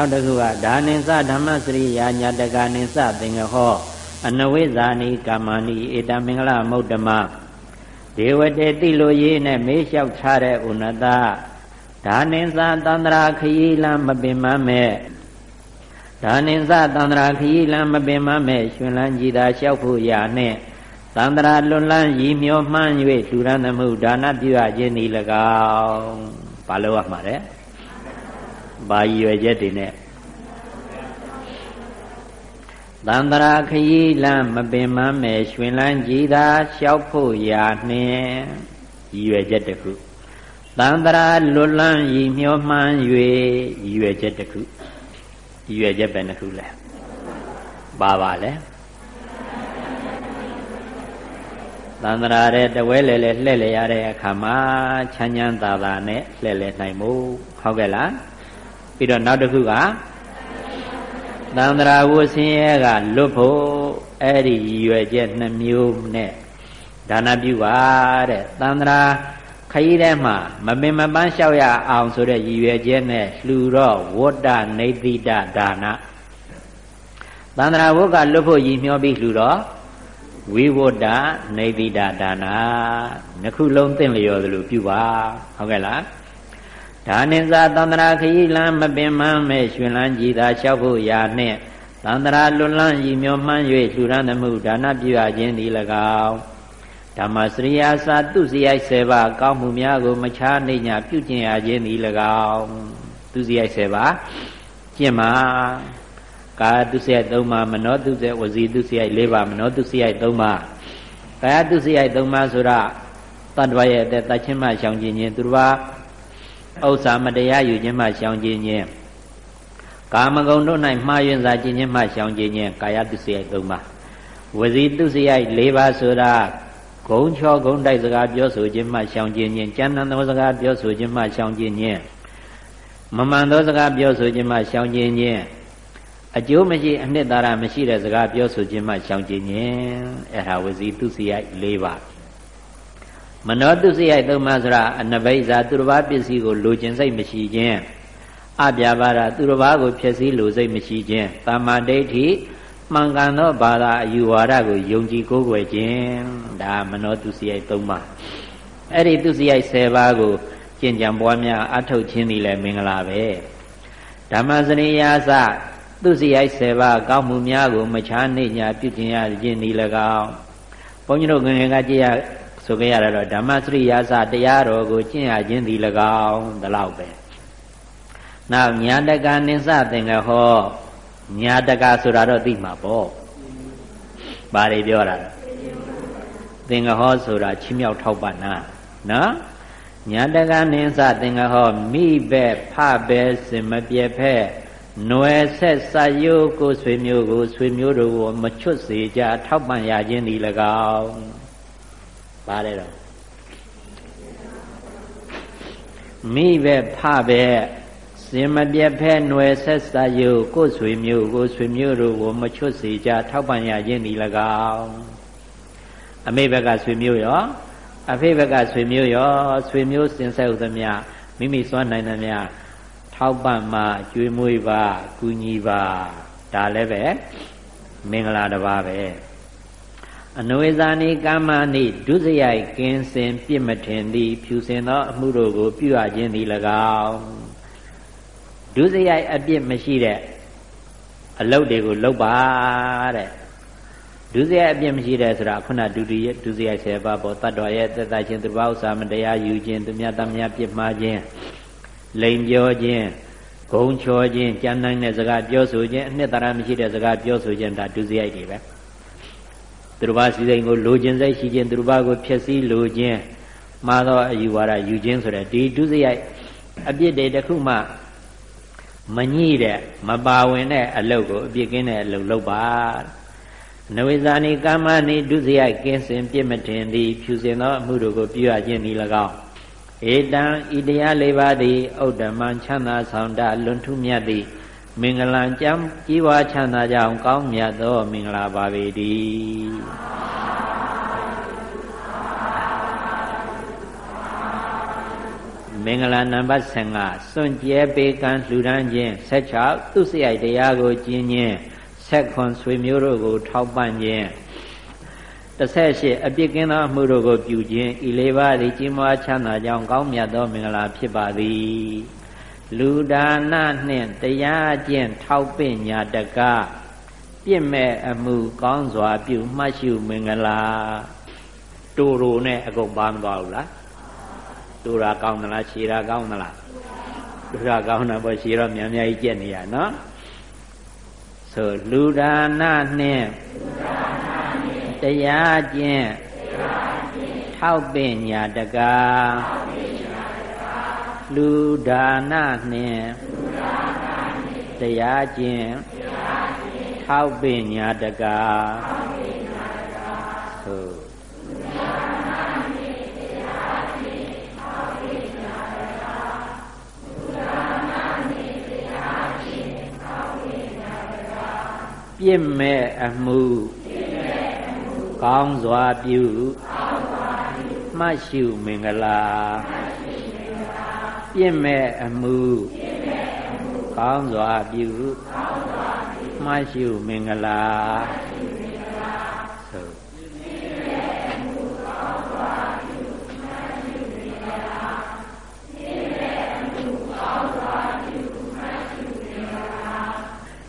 နောက်တစ်ခုကဒါနိသဓမ္မစရိယာညာတကနိသသင်္ကဟောအနဝိဇာနိကာမဏိဧတမင်္ဂလမௌတ္တမဒေဝတေတိလိုရေးနဲ့မေးလျှောက်ထားတဲ့ဥနတဒါနိသသန္တရာခရီးလမ်းမပင်မမဲ့ဒါနိသသန္တရာခရီးလမ်းမပင်မမဲ့ရှင်လန်းကြည်သာလျှောက်ဖို့ရာနဲ့သန္တရာလွန်လန်းရည်မျောမှန်း၍လူရန်သမှုဒါနပြုရခြင်းဤ၎င်းဘာလို့ရမှာလဲ ဘာရည်ရွယ်ချက်တွေနဲ့သန္တရာခရီးလမ်းမပင်မမဲ့ရွှင်လန်းကြည်သာလျှောက်ဖို့ရာနှင့်ရည်ရွယ်ချက်တစ်ခုသန္တရာလွတ်လန်းရည်မျောမှန်း၍ရည်ရွယ်ချက်တစ်ခုရည်ရွယ်ချက်ပဲတစ်ခုလဲပါပါလဲသန္တရာတဲ့တဝဲလေလေလှဲ့လေရတဲ့အခါမှာချမ်းချမ်းသာသာနဲ့လှဲ့လေနိုင်မှုဟုတ်ကဲ့လား ပြီးတော့နောက်တစ်ခုကသန္တရာဝဆင်းရဲကလွတ်ဖို့အဲ့ဒီရည်ရွယ်ချက်နှမျိုးနဲ့ဒါနပြုပါတဲ့သန္တရာခရီးထဲမှာမပင်မပန်းလျှောက်ရအောင်ဆိုတဲ့ရည်ရွယ်ချက်နဲ့လှူတော့ဝတ္တနေတိတဒါနသန္တရာဝတ်ကလွတ်ဖို့ရည်မျှောပြီးလှူတော့ဝိဝတ္တနေတိတဒါနနှစ်ခုလုံးသင့်လျော်သလိုပြုပါဟုတ်ကဲ့လား ဒါနိဇာသန္တရာခရီးလမ်းမပင်မမဲ့ရွှင်လန်းကြည်သာလျှောက်ဖို့ရာနှင့်သန္တရာလွန်လန်းဤမျောမှန်း၍လှူရန်သမှုဒါနပြုရခြင်းသည်၎င်းဓမ္မစရိယာစာသူစရိုက်ဆေပါကောင်းမှုများကို မချားနေညာပြုကျင့်ရခြင်းသည်၎င်းသူစရိုက်ဆေပါကျင့်မှာကာတုစရိုက်၃ပါးမနောတုစရိုက်ဝစီတုစရိုက်၄ပါးမနောတုစရိုက်၃ပါးကာယတုစရိုက်၃ပါးဆိုတာတတ္တဝရဲ့အသက်တချင်းမှရှောင်ကျင်ခြင်းသူတစ်ပါး ဥစ္စာမတရားယူခြင်းမှရှောင်ကျင်ခြင်းကာမဂုဏ်တို့၌မှားယွင်းစာကျင်ခြင်းမှရှောင်ကျင်ခြင်းကာယတုစရိုက်၃ပါးဝစီတုစရိုက်၄ပါးဆိုတာဂုံချောဂုံတိုက်စကားပြောဆိုခြင်းမှရှောင်ကျင်ခြင်းကြမ်းတမ်းသောစကားပြောဆိုခြင်းမှရှောင်ကျင်ခြင်းမမှန်သောစကားပြောဆိုခြင်းမှရှောင်ကျင်ခြင်းအကျိုးမရှိအနှစ်သာရမရှိတဲ့စကားပြောဆိုခြင်းမှရှောင်ကျင်ခြင်းအဲ့ဒါဝစီတုစရိုက်၄ပါး မနောတုစရိုက်သုံးပါးဆိုတာအနဘိဇာသူတစ်ပါးပစ္စည်းကိုလိုချင်စိတ်မရှိခြင်းအပြာပါဒသူတစ်ပါးကိုဖျက်ဆီးလိုစိတ်မရှိခြင်းတာမန်ဒိဋ္ဌိမှန်ကန်သောဘာသာအယူဝါဒကိုယုံကြည်ကိုးကွယ်ခြင်းဒါမနောတုစရိုက်သုံးပါးအဲ့ဒီတုစရိုက်10ပါးကိုကျင့်ကြံပွားများအထုတ်ခြင်းသည်လည်းမင်္ဂလာပဲဓမ္မစရိယာစသူစရိုက်10ပါးကောင်းမှုများကိုမချားနေညာပြုကျင်ရခြင်းသည်၎င်းဘုန်းကြီးတို့ငယ်ငယ်ကကြည့်ရ ဆိုခဲ့ရတော့ဓမ္မစရိယာစတရားတော်ကိုကျင့်ရခြင်းသည်၎င်းဒီလောက်ပဲနောက်ညာတကနိစ္စသင်္ကဟောညာတကဆိုတာတော့သိမှာပေါ့ဘာတွေပြောတာသင်္ကဟောဆိုတာချီးမြှောက်ထောက်ပံ့နာနော်ညာတကနိစ္စသင်္ကဟောမိဘဖဘဲစင်မပြဲဖက်နွယ်ဆက်စယုကိုဆွေမျိုးကိုဆွေမျိုးတို့ကိုမချွတ်စေကြထောက်ပံ့ရခြင်းဒီ၎င်း ပါတယ်တော့မိပဲဖပဲစင်မပြတ်ဖဲຫນွယ်ဆက်စယုကိုဆွေမျိုးကိုဆွေမျိုးတို့ကိုမချွတ်စေကြထောက်ပံ့ရခြင်းဒီ၎င်းအမေဘက်ကဆွေမျိုးရောအဖေဘက်ကဆွေမျိုးရောဆွေမျိုးစင်ဆက်ဥသမျှမိမိစွမ်းနိုင်သမျှထောက်ပံ့မှကျွေးမွေးပါကူညီပါဒါလည်းပဲမင်္ဂလာတစ်ပါးပဲ အနဝေဇာနိကာမနိဒုစရိုက်ကင်းစင်ပြစ်မထင်သည်ဖြူစင်သောအမှုတို့ကို ပြုအပ်ခြင်းသည်၎င်းဒုစရိုက်အပြစ်မရှိတဲ့အလုပ်တွေကိုလုပ်ပါတဲ့ဒုစရိုက်အပြစ်မရှိတဲ့ဆိုတာခုနဒုတိယဒုစရိုက်10ပါးပေါ့တတ္တဝရဲ့သက်သာခြင်းသူဘာဥစ္စာမတရားယူခြင်းသူများတမများပြစ်မှားခြင်းလိန်ပြောခြင်းဂုံချောခြင်းကြမ်းနိုင်တဲ့စကားပြောဆိုခြင်းအနှစ်သာရမရှိတဲ့စကားပြောဆိုခြင်းဒါဒုစရိုက်တွေပဲ သူတစ်ပါးစီစိန်ကိုလိုခြင်းစိတ်ရှိခြင်းသူတစ်ပါးကိုဖျက်ဆီးလိုခြင်းမှားသောအယူဝါဒယူခြင်းဆိုတဲ့ဒီဒုစရိုက်အပြစ်တွေတခုမှမညှိတဲ့မပါဝင်တဲ့အလုပ်ကိုအပြစ်ကင်းတဲ့အလုပ်လုပ်ပါနဝေဇာနိကာမနိဒုစရိုက်ကင်းစင်ပြစ်မတင်သည်ဖြူစင်သောအမှုတို့ကိုပြုရခြင်းဤ၎င်းဧတံဤတရားလေးပါးသည်ဥဒ္ဓမံချမ်းသာဆောင်တလွန်ထူးမြတ်သည် မင်္ဂလံကြံကြီးပွားချမ်းသာကြအောင်ကောင်းမြတ်သောမင်္ဂလာပါပေတည်းဒမင်္ဂလာနံပါတ်15စွန့်ကြဲပေကံလှူဒန်းခြင်း16သူစရိုက်တရားကိုကျင့်ခြင်းဆက်ခွန်ဆွေမျိုးတို့ကို ထောက်ပံ့ခြင်း18အပြစ်ကင်းသောအမှုတို့ကိုပြုခြင်းဤလေးပါးသည်ကြီးမွားချမ်းသာကြောင်းကောင်းမြတ်သောမင်္ဂလာဖြစ်ပါသည် လူဒါနနှင့်တရားကျင့်ထောက်ပင့်ညာတကပြစ်မဲ့အမှုကောင်းစွာပြုမှတ်ရှုမင်္ဂလာတူတူနဲ့အကုန်ပါမသွားဘူးလားတူတာကောင်းသလားရှည်တာကောင်းသလားတူတာကောင်းတာပေါ့ရှည်တော့မြန်မြန်ကြီးကြက်နေရနော်ဆိုလူဒါနနှင့်တရားကျင့်ထောက်ပင့်ညာတကာ လူဒါနနှင့်တရားကျင့်ထောက်ပင့်ညာတကာဟုတ်ပြစ်မဲ့အမှုကောင်းစွာပြုမှတ်ရှုမင်္ဂလာ ပြစ်မဲ့အမှုကောင်းစွာပြုမှတ်ရှုမင်္ဂလာ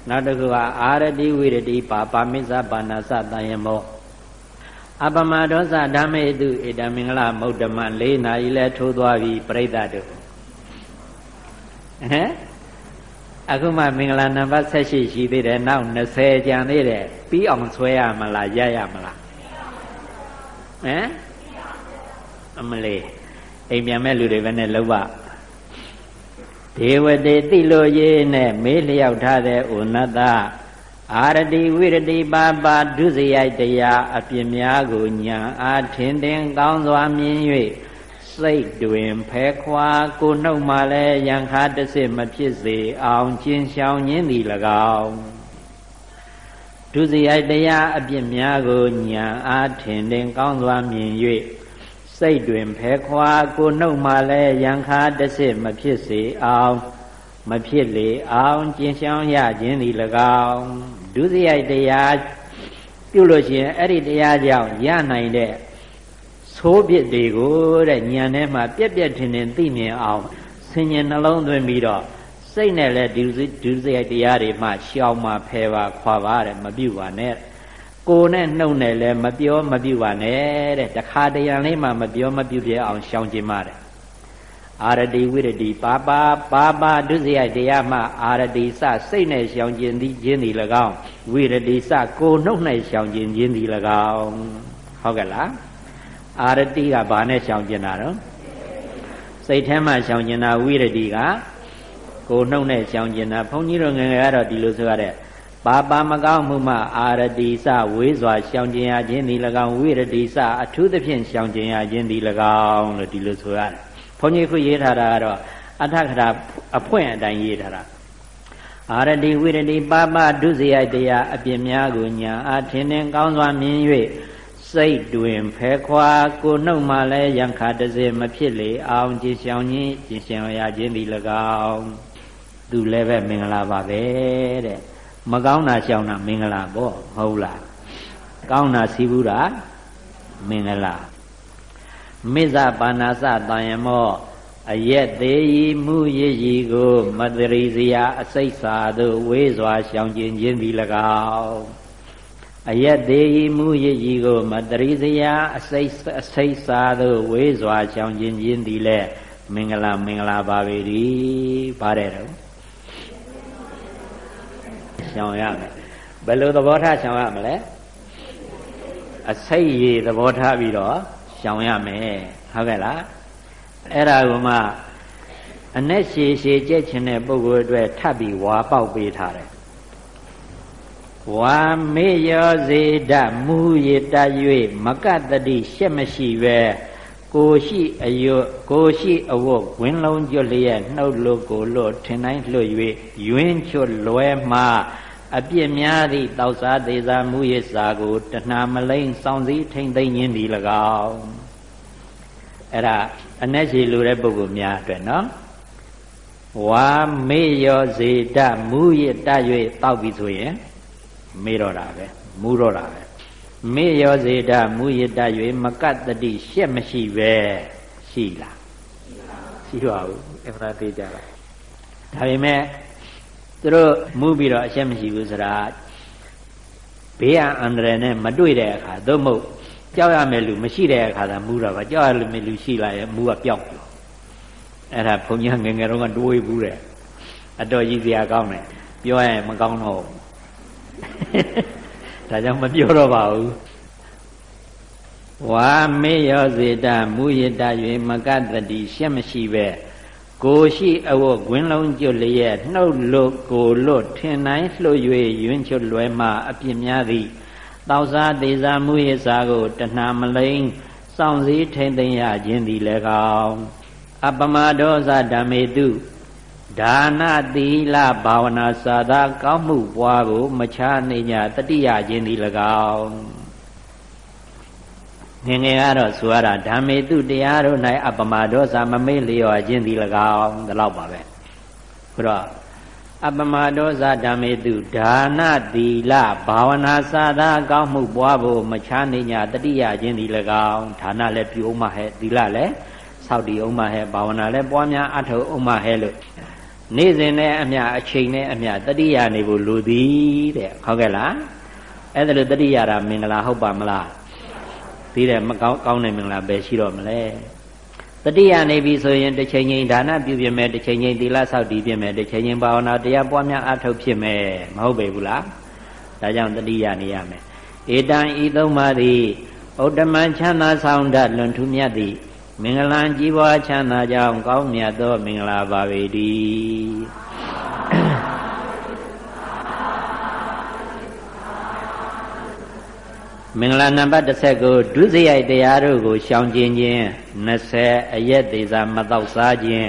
နောက်တစ်ခုကအာရတိဝိရတိပါပါမိစ္ဆပါဏာစတန်ယမောအပမဒောသဓမ္မေတုဧတမင်္ဂလမௌဒ္ဓမ၄နာရီလဲထိုးသွားပြီပြိဿတို့ ဟမ်အခုမှမင်္ဂလာနံပါတ်78ရှိသေးတယ်နောက်20ကျန်သေးတယ်ပြီးအောင်ဆွဲရမလားရရမလားဟမ်အမလေးအိမ်ပြန်မဲ့လူတွေပဲနဲ့လောက်ပါဒေဝတေတိလိုရေးနဲ့မေးလျောက်ထားတဲ့ဥနတအာရတိဝိရတိပါပါဒုစရိုက်တရားအပြစ်များကိုညာအားထင်တင်ကောင်းစွာမြင်၍ စိတ်တွင်ဖဲခွာကိုနှုတ်မှလည်းယံခါတစစ်မဖြစ်စေအောင်ကျင်ရှောင်ခြင်းသည်၎င်းဒုစရိုက်တရားအပြစ်များကိုညာအားထင်တင်ကောင်းစွာမြင်၍စိတ်တွင်ဖဲခွာကိုနှုတ်မှလည်းရန်ခါတစစ်မဖြစ်စေအောင်မဖြစ်လေအောင်ကျင်ဆောင်ရခြင်းသည်၎င်းဒုစရိုက်တရားပြုလို့ရှိရင်အဲ့ဒီတရားကြောင့်ရနိုင်တဲ့ သိုးပြစ်တွေကိုတဲ့ဉာဏ်ထဲမှာပြက်ပြက်ထင်ထင်သိမြင်အောင်ဆင်ញင်နှလုံးသွင်းပြီးတော့စိတ်နဲ့လည်းဒုစရိုက်တရားတွေမှရှောင်မှာဖယ်ပါခွာပါတဲ့မပြုပါနဲ့ကိုနဲ့နှုတ်နဲ့လည်းမပြောမပြုပါနဲ့တဲ့တခါတရံလေးမှမပြောမပြုပြအောင်ရှောင်ကျင်ပါတယ်အာရတိဝိရတိပါပါပါပါဒုစရိုက်တရားမှအာရတိစစိတ်နဲ့ရှောင်ကျင်သည်ခြင်းသည်၎င်းဝိရတိစကိုနှုတ်နဲ့ရှောင်ကျင်ခြင်းသည်၎င်းဟုတ်ကဲ့လား အာရတိကဘာနဲ့ရှောင်ကျင်တာတော့စိတ်ထဲမှာရှောင်ကျင်တာဝိရတိကကိုနှုတ်နဲ့ရှောင်ကျင်တာဘုန်းကြီးတို့ငယ်ငယ်ကတော့ဒီလိုဆိုရတဲ့ပါပါမကောင်းမှုမှအာရတိစဝေးစွာရှောင်ကျင်ရခြင်းသည်၎င်းဝိရတိစအထူးသဖြင့်ရှောင်ကျင်ရခြင်းသည်၎င်းလို့ဒီလိုဆိုရတယ်။ဘုန်းကြီးခုရေးထားတာကတော့အထခရာအဖွင့်အတိုင်းရေးထားတာအာရတိဝိရတိပါပဒုစရိုက်တရားအပြစ်များကိုညာအထင်နှင်ကောင်းစွာမြင်၍ စိတ်တွင်ဖဲခွာကိုနှုတ်မှလည်းယံခါတစေမဖြစ်လေအောင်ကြည်ရှောင်ခြင်းကြည်ရှောင်ရခြင်းသည်၎င်းသူလည်းပဲမင်္ဂလာပါပဲတဲ့မကောင်းတာရှောင်တာမင်္ဂလာပေါ့ဟုတ်လားကောင်းတာစီးဘူးတာမင်္ဂလာမိစ္ဆပါဏာစတန်ယမောအယက်သေးဤမှုရည်ဤကို မတရိစရာအစိတ်စာသို့ဝေးစွာရှောင်ကျင်ခြင်းသည်၎င်း အယက်သေးဤမှုရည်ဤကိုမတရိစရာအစိတ်အစိတ်စာသို့ဝေးစွာရှောင်ကျင်ခြင်းသည်လည်းမင်္ဂလာမင်္ဂလာပါပေ၏ပါတယ်တော့ရှောင်ရမယ်ဘယ်လိုသဘောထားရှောင်ရမလဲအစိတ်ရည်သဘောထားပြီးတော့ရှောင်ရမယ်ဟုတ်ကဲ့လားအဲ့ဒါကမှအ내ရှည်ရှည်ကြက်ချင်တဲ့ပုဂ္ဂိုလ်အတွက်ထပ်ပြီးဝါပေါက်ပေးထားတယ် ဝါမေယောဇေဒမူရတ၍မကတတိရှက်မရှိပဲကိုရှိအယွတ်ကိုရှိအဝတ်ဝင်းလုံးကျွတ်လျက်နှုတ်လို့ကိုလို့ထင်တိုင်းလွတ်၍ယွင်းချွတ်လွဲမှအပြစ်များသည့်တောက်စားသေးစားမှုရစာကိုတဏှာမလိမ့်စောင့်စည်းထိမ့်သိမ့်ခြင်းသည်၎င်းအဲ့ဒါအ내ရှိလူတဲ့ပုဂ္ဂိုလ်များအတွက်နော်ဝါမေယောဇေတမူရတ၍တောက်ပြီဆိုရင် မေတော့တာပဲမူတော့တာပဲမေယောဇေတမူရတ၍မကတ္တိရှက်မရှိပဲရှိလားရှိပါဘူးအမှန်သေးကြလားဒါပေမဲ့သူတို့မူပြီးတော့အရှက်မရှိဘူးဆိုတာဘေးအန္တရာယ်နဲ့မတွေ့တဲ့အခါသို့မဟုတ်ကြောက်ရမယ်လူမရှိတဲ့အခါသာမူတော့ပါကြောက်ရမယ်လူရှိလာရင်မူကပျောက်ပြီအဲ့ဒါဘုံညာငယ်ငယ်တော့ကတွေးဘူးတဲ့အတော်ကြီးစရာကောင်းတယ်ပြောရင်မကောင်းတော့ ဒါကြောင့်မပြောတော့ပါဘူးဝါမေယောဇေတမူယတ၍မကတတိရှက်မရှိပဲကိုရှိအဝတ်ဂွင်းလုံးကျွတ်လျက်နှုတ်လွတ်ကိုလွတ်ထင်တိုင်းလှုပ်၍ယွန်းချွတ်လွဲမှအပြစ်များသည်တောက်စားသေးစားမှုရစားကိုတဏှာမလိန်စောင့်စည်းထိမ့်သိမ်းရခြင်းသည်လည်းကောင်းအပမဒောဇဓမ္မေတု ဒါနသီလဘာဝနာစာသာကောင်းမှုပွားကို မချနေ냐တတိယခြင်းသည်၎င်းငငယ်ကတော့ဆိုရတာဓမ္မေတုတရားတို့၌အပမဒောဇမမေ့လျော်ခြင်းသည်၎င်းဒီလောက်ပါပဲဘုရားအပမဒောဇဓမ္မေတုဒါနသီလဘာဝနာစာသာကောင်းမှုပွားဖို့မချနေ냐တတိယခြင်းသည်၎င်းဌာနလည်းပြုအောင်မဟဲ့သီလလည်းဆောက်တည်အောင်မဟဲ့ဘာဝနာလည်းပွားများအထောက်အောင်မဟဲ့လို့ နေ့စဉ်နဲ့အမျှအချိန်နဲ့အမျှတတိယနေဖို့လိုသည်တဲ့ဟုတ်ကဲ့လားအဲ့ဒါလို့တတိယတာမင်္ဂလာဟုတ်ပါမလားပြီးတယ်မကောင်းကောင်းတဲ့မင်္ဂလာပဲရှိတော့မလဲတတိယနေပြီဆိုရင်တစ်ချိန်ချိန်ဒါနပြုပြင်မယ်တစ်ချိန်ချိန်သီလဆောက်တည်ပြင်မယ်တစ်ချိန်ချိန်ဘာဝနာတရားပွားများအထောက်ဖြစ်မယ်မဟုတ်ပေဘူးလားဒါကြောင့်တတိယနေရမယ်ဧတံဤသုံးပါးသည်ဥတ္တမချမ်းသာဆောင်တတ်လွန်ထူးမြတ်သည် မင်္ဂလာကြီးပွားချမ်းသာကြောင်းကောင်းမြတ်သောမင်္ဂလာပါပေတည်းမင်္ဂလာနံပါတ်30ကိုဒုစရိုက်တရားတို့ကိုရှောင်ကျင်ခြင်း20အရက်သေးစာမတော့စားခြင်း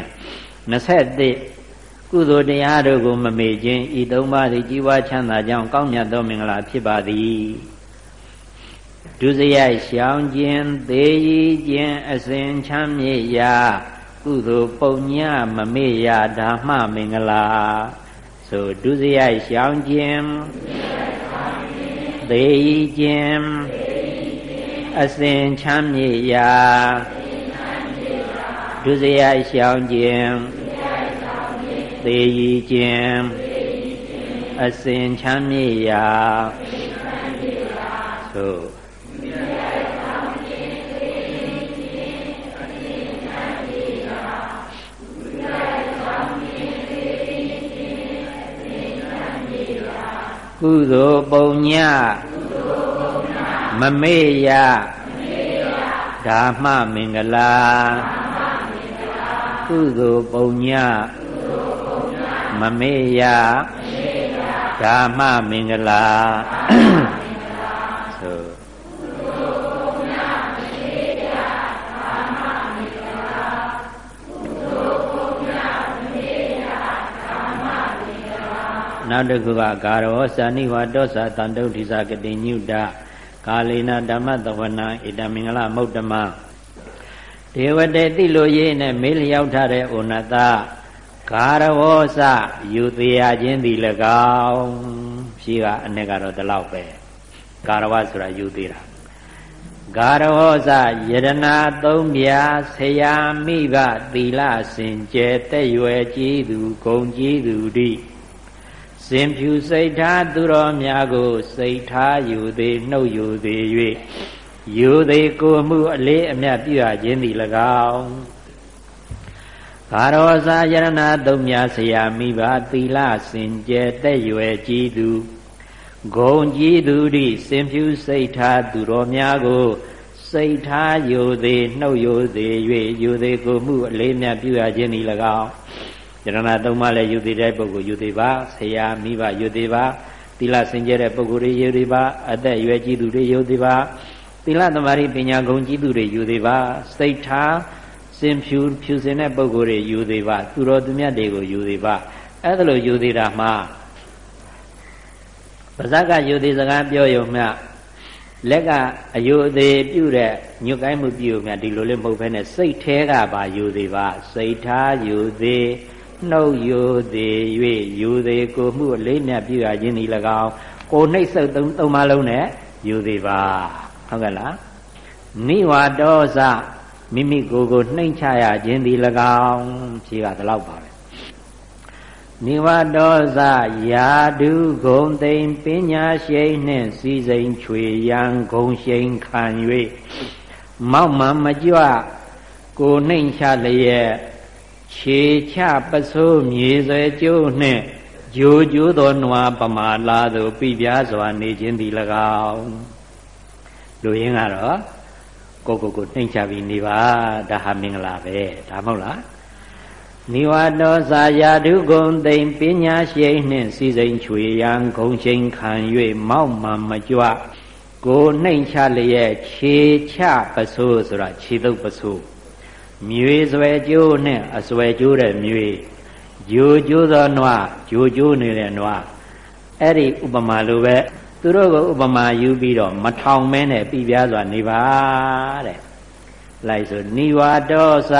21ကုသိုလ်တရားတို့ကိုမမေ့ခြင်းဤသုံးပါးသည်ကြီးပွားချမ်းသာကြောင်းကောင်းမြတ်သောမင်္ဂလာဖြစ်ပါသည် ဒုစရိုက်ရှောင်ခြင်းသေရည်ခြင်းအစဉ်ချမ်းမြေ့ရာကုသိုလ်ပုံညမမေ့ရာဓမ္မမင်္ဂလာဆိုဒုစရိုက်ရှောင်ခြင်းသေးခြင်းအစဉ်ချမ်းမြေ့ရာဒုစရိုက်ရှောင်ခြင်းသေးခြင်းအစဉ်ချမ်းမြေ့ရာသို့ ကုသိုလ်ပုံညမမေ့ရဓမ္မမင်္ဂလာကုသိုလ်ပုံညမမေ့ရဓမ္မမင်္ဂလာ နောက်တစ်ခုကကာရောဇာနိဝါဒောဇာတန်တုဋ္ဌိဇာကတိညုတကာလေနဓမ္မသဝနာဣတမင်္ဂလမௌတ္တမဒေဝတေတိလိုရေးနဲ့မေးလျောက်ထားတဲ့ဩနတကာရဝောစယူသေးရခြင်းဒီ၎င်းရှိကအ ਨੇ ကတော့ဒီလောက်ပဲကာရဝဆိုတာယူသေးတာဂါရဟောစယရနာသုံးပြဆရာမိဘသီလစင်ကြဲတဲ့ရွယ်ကြီးသူဂုံကြီးသူတိစ င်ဖြူစိတ်ထားသူတော်များကို စိတ်ထားယူသေးနှုတ်ယူသေး၍ယူသေးကိုမှုအလေးအမြတ်ပြုရခြင်းသည်၎င်းဘာရောစာယရဏသုံးများဆရာမိဘသီလစင်ကြဲတဲ့ရွယ်ကြီးသူဂုံကြီးသူသည်စင်ဖြူစိတ်ထားသူတော်များကိုစိတ်ထားယူသေးနှုတ်ယူသေး၍ယူသေးကိုမှုအလေးမြတ်ပြုရခြင်းသည်၎င်း ယရဏသုံးပါးလည်းယူသေးတဲ့ပုဂ္ဂိုလ်ယူသေးပါဆရာမိဘယူသေးပါသီလစင်ကြဲတဲ့ပုဂ္ဂိုလ်တွေယူသေးပါအသက်ရွယ်ကြီးသူတွေယူသေးပါသီလသမารိပညာဂုဏ်ကြီးသူတွေယူသေးပါစိတ်ထားစင်ဖြူဖြူစင်တဲ့ပုဂ္ဂိုလ်တွေယူသေးပါသူတော်သူမြတ်တွေကိုယူသေးပါအဲ့ဒါလိုယူသေးတာမှာပါဇက်ကယူသေးစကားပြောရုံမျှ လက်ကအယုအသေးပြုတဲ့ညွတ်ကိုင်းမှုပြုမြဒီလိုလေးမဟုတ်ဘဲနဲ့စိတ်แท้ကပါယူသေးပါစိတ်ထားယူသေး နှုတ်ယူသေး၍ယူသေးကိုမှုအလေးမြတ်ပြုရခြင်းဒီ၎င်းကိုနှိမ့်ဆုပ်သုံးသုံးပါလုံးနဲ့ယူသေးပါဟုတ်ကဲ့လားနိဝါဒောစမိမိကိုယ်ကိုနှိမ့်ချရခြင်းဒီ၎င်းဖြေကဒီလောက်ပါပဲနိဝဒောဇယာဒုဂုံသိမ့်ပညာရှိန်နှင့်စီစိန်ချွေရန်ဂုံရှိန်ခံ၍မောက်မှန်မကြွကိုနှိမ့်ချလျက် ခြေချပစိုးမြေဆွဲကျိုးနှင့်ဂျိုကျိုးသောနွားပမာလာသို့ပြပြစွာနေခြင်းသည်၎င်းလူရင်းကတော့ကိုကိုကိုနှိမ့်ချပြီးနေပါဒါဟာမင်္ဂလာပဲဒါမဟုတ်လားနိဝတောစာယာဓုဂုံသိမ့်ပညာရှိနှင့်စီစိန်ချွေရန်ဂုံချိန်ခံ၍မောက်မှန်မကြွကိုနှိမ့်ချလျက်ခြေချပစိုးဆိုတာခြေတုပ်ပစိုး မြွေဆွဲကျိုးနဲ့အဆွဲကျိုးတဲ့မြွေဂျိုကျိုးသောနွားဂျိုကျိုးနေတဲ့နွားအဲ့ဒီဥပမာလိုပဲသူတို့ကိုဥပမာယူပြီးတော့မထောင်မဲနဲ့ပြပြစွာနေပါတဲ့လိုက်ဆိုနိဝါဒောသ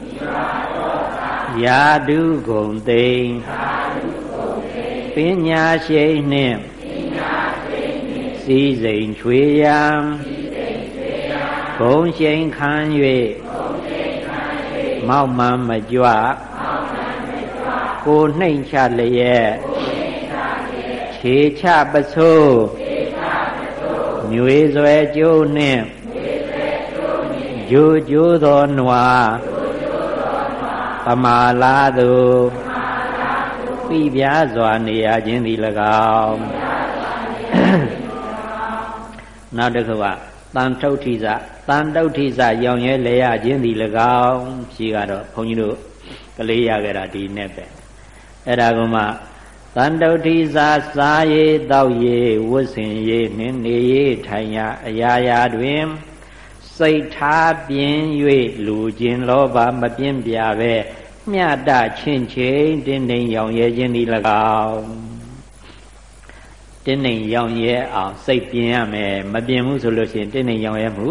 နိဝါဒောသယာတုဂုံသိမ့်ယာတုဂုံသိမ့်ပညာရှိနှင့်ပညာရှိနှင့်စည်းစိမ်ချွေရန်စည်းစိမ်ချွေရန်ဂုံရှိန်ခံ၍ဂုံရှိန်ခံ၍ မောက်မှန်မကြွမောက်မှန်မကြွကိုနှိမ့်ချလျက်ကိုနှိမ့်ချလျက်ခြေချပစိုးခြေချပစိုးမြွေဆွဲကျိုးနှင့်ဂျိုဂျိုသောနွားပမာလာသူပြပြစွာနေရခြင်းသည်၎င်းနောက်တစ်ခုက တန်ထုတ်ထိစတန်တုတ်ထိစရောင်ရဲလဲရခြင်းသည်၎င်းဖြေကတော့ဘုန်းကြီးတို့ကလေးရခဲ့တာဒီနဲ့ပဲအဲ့ဒါကမှတန်တုတ်ထိစစားရည်တောက်ရည်ဝတ်ဆင်ရည်နှင်းနေရည်ထိုင်ရအရာရာတွင်စိတ်ထားပြင်း၍လူခြင်းလောဘမပြင်းပြပဲမြတ်တချင်းချင်းတင်းနေရောင်ရဲခြင်းဒီ၎င်း တင်းနေရောင်ရဲအောင်စိတ်ပြင်းရမယ်မပြင်းဘူးဆိုလို့ရှိရင်တင်းနေရောင်ရဲမှု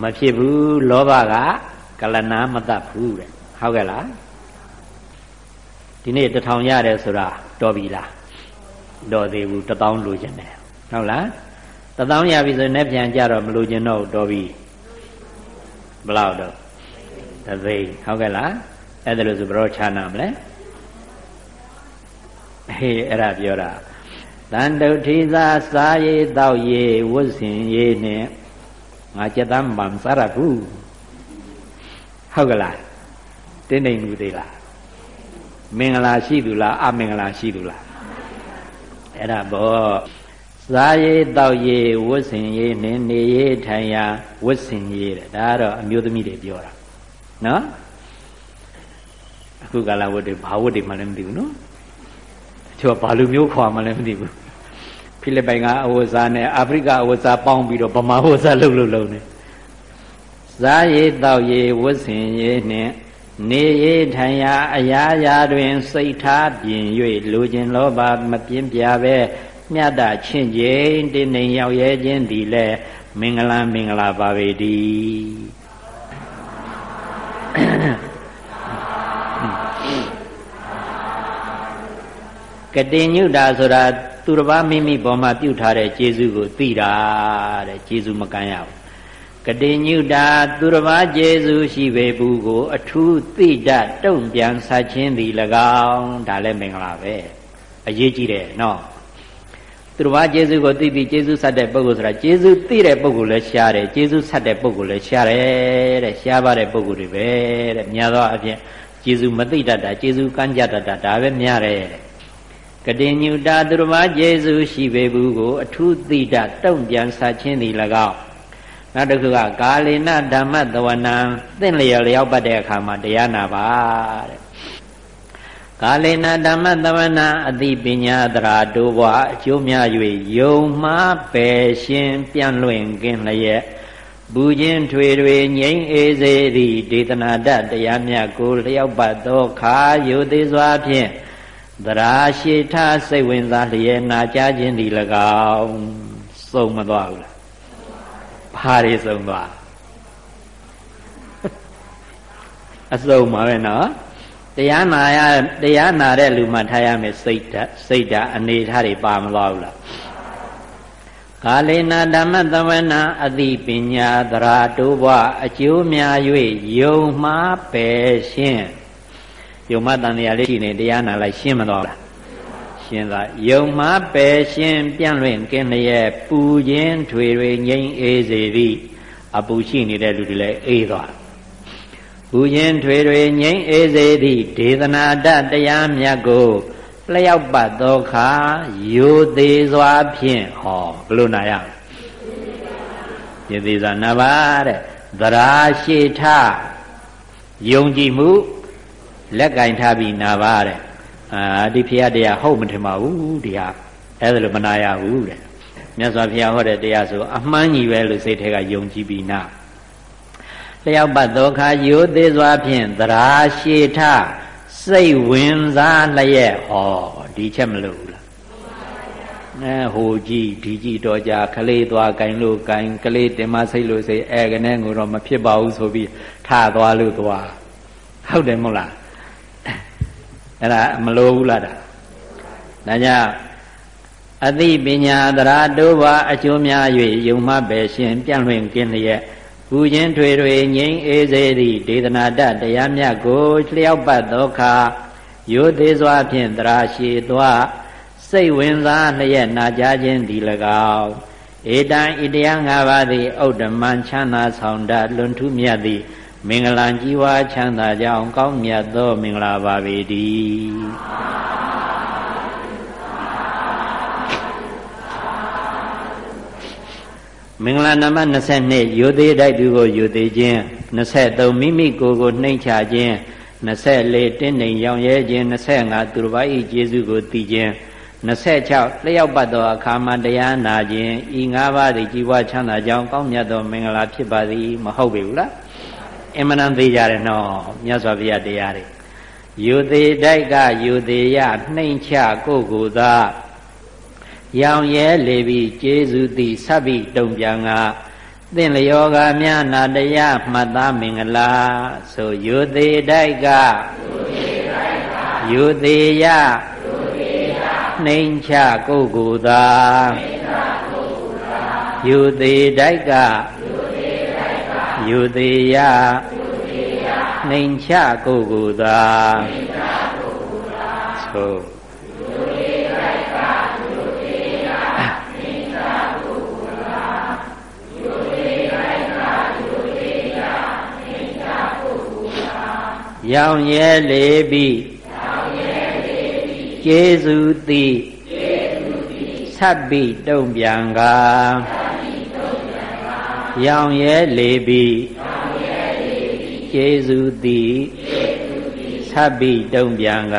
မဖြစ်ဘူးလောဘကကလနာမတတ်ဘူးတဲ့ဟုတ်ကဲ့လားဒီနေ့တထောင်ရတယ်ဆိုတာတော်ပြီလားတော်သေးဘူးတထောင်လိုချင်တယ်ဟုတ်လားတသောင်းရပြီဆိုရင်ပြန်ကြတော့မလို့ကျင်တော့တော်ပြီဘလောက်တော့တသိန်းဟုတ်ကဲ့လားအဲ့ဒါလို့ဆိုဘရောချာနာမလဲဟေးအဲ့ဒါပြောတာ တန်တုထိသာစားရည်တောက်ရည်ဝတ်ဆင်ရည်နဲ့ငါစက်တမ်းမှမစားရဘူးဟုတ်ကလားတင်းနေမှုသေးလားမင်္ဂလာရှိသူလားအမင်္ဂလာရှိသူလားအဲ့ဒါဘောစားရည်တောက်ရည်ဝတ်ဆင်ရည်နဲ့နေရည်ထိုင်ရာဝတ်ဆင်ရည်တဲ့ဒါကတော့အမျိုးသမီးတွေပြောတာနော်အခုကလာဝတ်တွေဘာဝတ်တွေမှလည်းမသိဘူးနော်တ ချို့ဘာလူမျိုးခွာမှလည်းမသိဘူးဖိလစ်ပိုင်ကအဝတ်စားနဲ့အာဖရိကအဝတ်စားပေါင်းပြီးတော့ဗမာဝတ်စားလုပ်လို့လုပ်နေစားရည်တောက်ရည်ဝတ်ဆင်ရည်နဲ့နေရည်ထိုင်ရာအရာရာတွင် စိတ်ထားပြင်၍လူကျင်လောဘမပြင်းပြပဲမြတ်တာချင့်ကျိန်တင်းနေရောက်ရဲခြင်းသည်လဲမင်္ဂလာမင်္ဂလာပါပေတည်း ကတိညုတာဆိုတာသူတစ်ပါးမိမိပေါ်မှာပြုထားတဲ့ကျေးဇူးကိုသိတာတဲ့ကျေးဇူးမကမ်းရဘူးကတိညုတာသူတစ်ပါးကျေးဇူးရှိပေဘူးကို အထူးသိတတ်တုံ့ပြန်ဆက်ခြင်းသည်၎င်းဒါလည်းမင်္ဂလာပဲအရေးကြီးတယ်နော်သူတော်ဘာကျေးဇူးကိုသိပြီးကျေးဇူးဆက်တဲ့ပုဂ္ဂိုလ်ဆိုတာကျေးဇူးသိတဲ့ပုဂ္ဂိုလ်လည်းရှားတယ်ကျေးဇူးဆက်တဲ့ပုဂ္ဂိုလ်လည်းရှားတယ်တဲ့ရှားပါတဲ့ပုဂ္ဂိုလ်တွေပဲတဲ့များသောအားဖြင့်ကျေးဇူးမသိတတ်တာကျေးဇူးကမ်းကြတတ်တာဒါပဲများတယ် ကတိညုတာသူတော်ဘာကျေးဇူးရှိပေဘူးကို အထူးသိတတ်တုံ့ပြန်ဆက်ခြင်းသည်၎င်းနောက်တစ်ခုကကာလေနဓမ္မသဝနံသင့်လျော်လျောက်ပတ်တဲ့အခါမှာတရားနာပါတဲ့ကာလေနဓမ္မသဝနာအတိပညာတရာတို့ဘွားအကျိုးများ၍ယုံမှားပယ်ရှင်းပြန့်လွင့်ကင်းလျက်ဘူခြင်းထွေတွေငြိမ်းအေးစေသည့်ဒေသနာတတရားမြတ်ကိုလျောက်ပတ်သောခါယုသေးစွာဖြင့် သရာရှိထစိတ်ဝင်စားလျက်နာကြားခြင်းသည်၎င်းစုံမသွားဘူးလားဘာတွေဆုံးသွားအစုံပါပဲနော်တရားနာရတရားနာတဲ့လူမှထားရမယ်စိတ်ဓာတ်စိတ်ဓာတ်အနေထားတွေပါမသွားဘူးလားကာလေနာဓမ္မသဝနာအတိပညာသရာတိုးဘွားအကျိုးများ၍ယုံမှားပယ်ရှင်း ယုံမှတန်တရားလေးရှိနေတရားနာလိုက်ရှင်းမသွားလားရှင်းသာယုံမှားပယ်ရှင်းပြန့်လွင့်ကင်းလျက်ပူခြင်းထွေတွေငြိမ်းအေးစေသည်အပူရှိနေတဲ့လူတွေလည်းအေးသွားပူခြင်းထွေတွေငြိမ်းအေးစေသည့်ဒေသနာတတရားမြတ်ကိုလျှောက်ပတ်သောခါယိုသေးစွာဖြင့်ဟောဘလို့နာရယိုသေးစွာနာပါတဲ့သရာရှိထယုံကြည်မှု လက်ကင်ထားပြီးနာပါတဲ့အာဒီဖရာတရားဟုတ်မထင်ပါဘူးတရားအဲ့ဒါလိုမနာရဘူးတဲ့မြတ်စွာဘုရားဟောတဲ့တရားဆိုအမှန်ကြီးပဲလို့စိတ်ထဲကယုံကြည်ပြီးနာလျှောက်ပတ်သောခါယိုသေးစွာဖြင့်သရာရှိထစိတ်ဝင်စားလျက်ဟောဒီချက်မလို့ဘူးလားအဲဟိုကြည့်ဒီကြည့်တော့ကြခလေးသွားကင်လို့ကင်ကလေးတင်မစိတ်လို့စိတ်အဲကနေငိုတော့မဖြစ်ပါဘူးဆိုပြီးထသွားလို့သွားဟုတ်တယ်မဟုတ်လား အဲ့ဒါမလို့ဘူးလားဒါဒါကြောင့်အသိပညာသရာတိုးပါအကျိုးများ၍ယုံမှပဲရှင်ပြန့်လွင့်ကင်းလျက်ပူခြင်းထွေထွေငြိမ်းအေးစေသည့်ဒေသနာတတရားမြတ်ကိုလျှောက်ပတ်သောအခါရိုသေးစွာဖြင့်တရာရှိသွားစိတ်ဝင်စားလျက်နာကြခြင်းသည်၎င်းဧတံဣတရား၅ပါးသည်ဥဒ္ဓမံချမ်းသာဆောင်တလွန်ထူးမြတ်သည့် မင်္ဂလာကြီးဝါချမ်းသာကြောင်းကောင်းမြတ်သောမင်္ဂလာပါပေတည်းမင်္ဂလာနံပါတ်22ယူသေးတိုက်သူကိုယူသေးခြင်း23မိမိကိုယ်ကိုနှိမ့်ချခြင်း24တင်းနှိမ်ရောင်ရဲခြင်း25သူတစ်ပါးဤကျေးဇူးကိုသိခြင်း26လျှောက်ပတ်သောအခါမှာတရားနာခြင်းဤ၅ပါးသည်ជីវချမ်းသာကြောင်းကောင်းမြတ်သောမင်္ဂလာဖြစ်ပါသည်မဟုတ်ပေဘူးလား အင်မတန်သေးကြတယ်နော်မြတ်စွာဘုရားတရားတွေယူသေးတိုက်ကယူသေးရနှိမ့်ချကိုယ်ကိုသာရောင်ရဲလေပြီးကျေးဇူးသည်ဆပ်ပြီးတုံပြန်ကသင်လျောကမြနာတရားမှတ်သားမင်္ဂလာဆိုယုသေးတိုက်ကယုသေးရနှိမ့်ချကိုကိုသာယုသေးတိုက်ကယု သေးရနှိမ့်ချကိုကိုသာဆိုရောင်ရဲလေပြီကျေးဇူးသည်ဆပ်ပြီးတုံ့ပြန်က ရောင်ရဲလေပြီကျေးဇူးသည်ဆပ်ပြီးတုံ့ပြန်က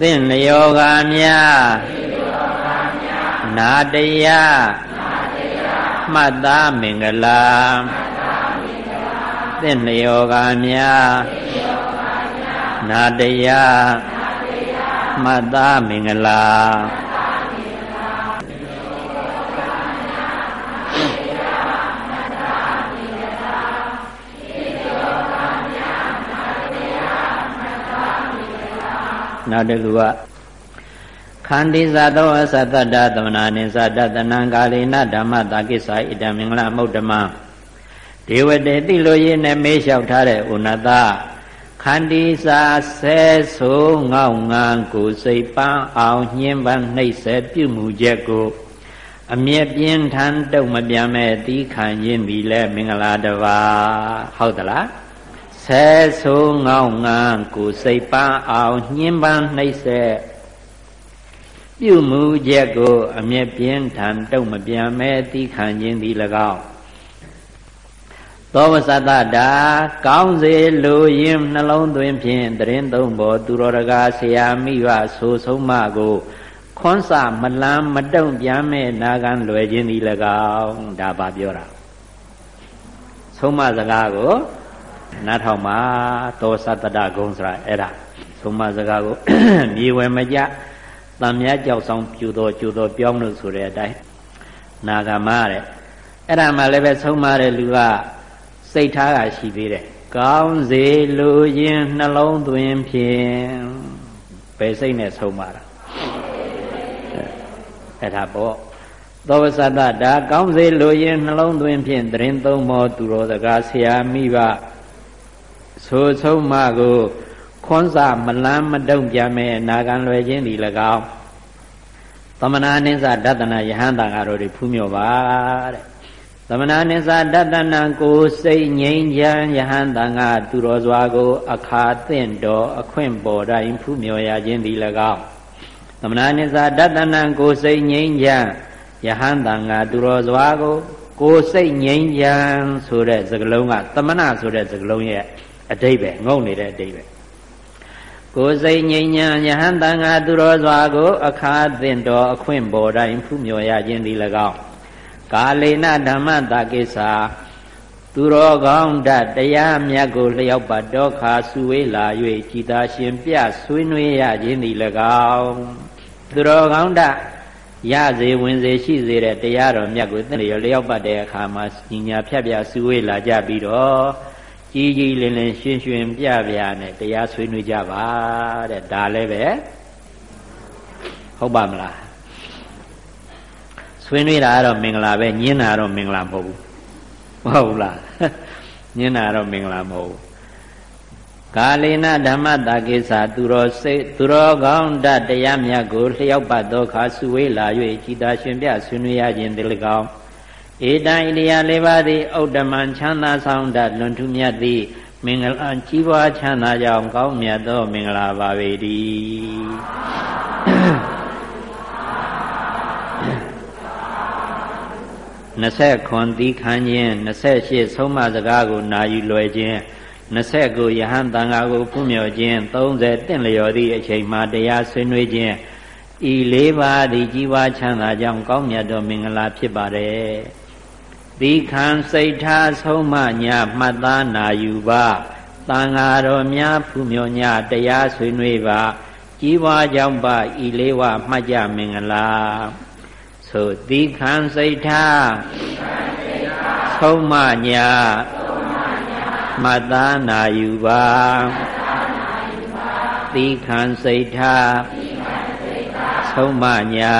သင်လျောကမြနာတရားမှတ်သားမင်္ဂလာ သင်လျောကမြနာတရားမှတ်သားမင်္ဂလာနောက်တစ်ခုကခန္တိဇာသောအသတ္တတသမနာနိသတတနံကာလေနဓမ္မတာကိစ္ဆာဣတံမင်္ဂလမုဒ္ဓမ ဒေဝတေတိလိုရင်းနဲ့မေးလျှောက်ထားတဲ့ဥနတခန္တီစာဆဲဆိုးငေါငန်းကိုစိတ်ပန်းအောင်ညှင်းပန်းနှိပ်ဆဲပြုမှုချက်ကိုအမျက်ပြင်းထန်တုတ်မပြန်မဲ့တီးခံရင်းပြီလဲမင်္ဂလာတပါဟုတ်သလားဆဲဆိုးငေါငန်းကိုစိတ်ပန်းအောင်ညှင်းပန်းနှိပ်ဆက်ပြုမှုချက်ကိုအမျက်ပြင်းထန်တုံမပြန်မဲသိခံခြင်းသည်၎င်း သောဝသတ္တတာကောင်းစေလိုရင်နှလုံးသွင်းဖြင့်တရင်သုံးပေါ်သူတော်တကာဆရာမိဘဆိုဆုံးမကိုခွန်းစမလန်းမတုံပြန်မဲ့နာခံလွယ်ခြင်းသည်၎င်းဒါပါပြောတာဆုံးမစကားကိုနားထောင်ပါသောသတ္တဂုံဆိုတာအဲ့ဒါဆုံးမစကားကိုမြေဝယ်မကြတံမြတ်ကြောက်ဆောင်ပြူတော်ကျူတော်ပြောင်းလို့ဆိုတဲ့အတိုင်းနာဂမတဲ့အဲ့ဒါမှလည်းပဲဆုံးမတဲ့လူက စိတ်ထားကရှိသေးတယ်ကောင်းစေလိုရင်နှလုံးသွင်းဖြင့်ဘယ်စိတ်နဲ့ဆုံးမတာအဲ့ဒါပေါ့သောဝသတ္တဒါကောင်းစေလိုရင်နှလုံးသွင်းဖြင့်တရင်သုံးမောသူတော်စကားဆရာမိဘဆိုဆုံးမကိုခွန်းစာမလန်းမတုံ့ပြန်မဲ့အနာဂံလွယ်ခြင်းဒီ၎င်းသမဏနိစ္စဒတနာယဟန္တာငါတို့တွေဖူးမြော်ပါတဲ့သ မဏနိစ္စဒတနာကိုစိတ်ငြိမ်းချမ်းယဟန္တာငါသူတော်စွာကို အခါသင့်တော်အခွင့်ပေါ်တိုင်းဖူးမြော်ရခြင်းဒီ၎င်းသမဏနိစ္စဒတနာကိုစိတ်ငြိမ်းချမ်းယဟန္တာငါသူတော်စွာကို ကိုစိတ်ငြိမ်းချမ်းဆိုတဲ့စကားလုံးကသမဏဆိုတဲ့စကားလုံးရဲ့အတိတ်ပဲငုံနေတဲ့အတိတ်ပဲကိုယ်စိတ်ငြိမ်းချမ်းယဟန်တန်ဃာသူတော်စွာကို အခါသင့်တော်အခွင့်ပေါ်တိုင်းဖူးမြော်ရခြင်းသည်၎င်း ကာလေနဓမ္မတာကိစ္စသူတော်ကောင်းတတရားမြတ်ကိုလျောက်ပတ်တော်ခါစုဝေးလာ၍ကြည်သာရှင်ပြဆွေးနွေးရခြင်းသည်၎င်းသူတော်ကောင်းတရစေဝင်စေရှိစေတဲ့တရားတော်မြတ်ကိုသင်လျောက်ပတ်တဲ့အခါမှာညီညာဖြတ်ပြစုဝေးလာကြပြီးတော့ကြီးကြီးလင်းလင်းရှင်းရှင်းပြပြနဲ့တရားဆွေးနွေးကြပါတဲ့ဒါလည်းပဲဟုတ်ပါမလား ဆွေးနွေးတာကတော့မင်္ဂလာပဲညင်းတာတော့မင်္ဂလာမဟုတ်ဘူးမဟုတ်လားညင်းတာတော့မင်္ဂလာမဟုတ်ဘူးကာလေနဓမ္မတာကိစ္စသူတော်စိတ်သူတော်ကောင်းတတရားမြတ်ကိုလျှောက်ပတ်သောခါစုဝေးလာ၍ကြည်သာရှင်ပြဆွေးနွေးရခြင်းတည်း၎င်းဧတံဣရိယာလေးပါးသည်ဥဒ္ဓမံချမ်းသာဆောင်တလွန်ထူးမြတ်သည်မင်္ဂလာကြီးပွားချမ်းသာကြောင်းကောင်းမြတ်သောမင်္ဂလာပါပေတည်း 20ခွန်သီးခံခြင်း28ဆုံးမစကားကိုနာယူလွယ်ခြင်း29ယဟန်တန်ဃာကိုဖူးမြော်ခြင်း30တင့်လျော်သည့်အချိန်မှာတရားဆွေးနွေးခြင်းဤလေးပါးသည်ကြီးပွားချမ်းသာကြောင်းကောင်းမြတ်သောမင်္ဂလာဖြစ်ပါတယ်သီခံစိတ်ထားဆုံးမညာမှတ်သားနာယူပါတန်ဃာတော်များဖူးမြော်ညာတရားဆွေးနွေးပါကြီးပွားကြောင်းပါဤလေးဝမှတ်ကြမင်္ဂလာ ဆိုသီခံစိတ်ထားဆုံးမညာမှတ်သားနာယူပါသီခံစိတ်ထားဆုံးမညာ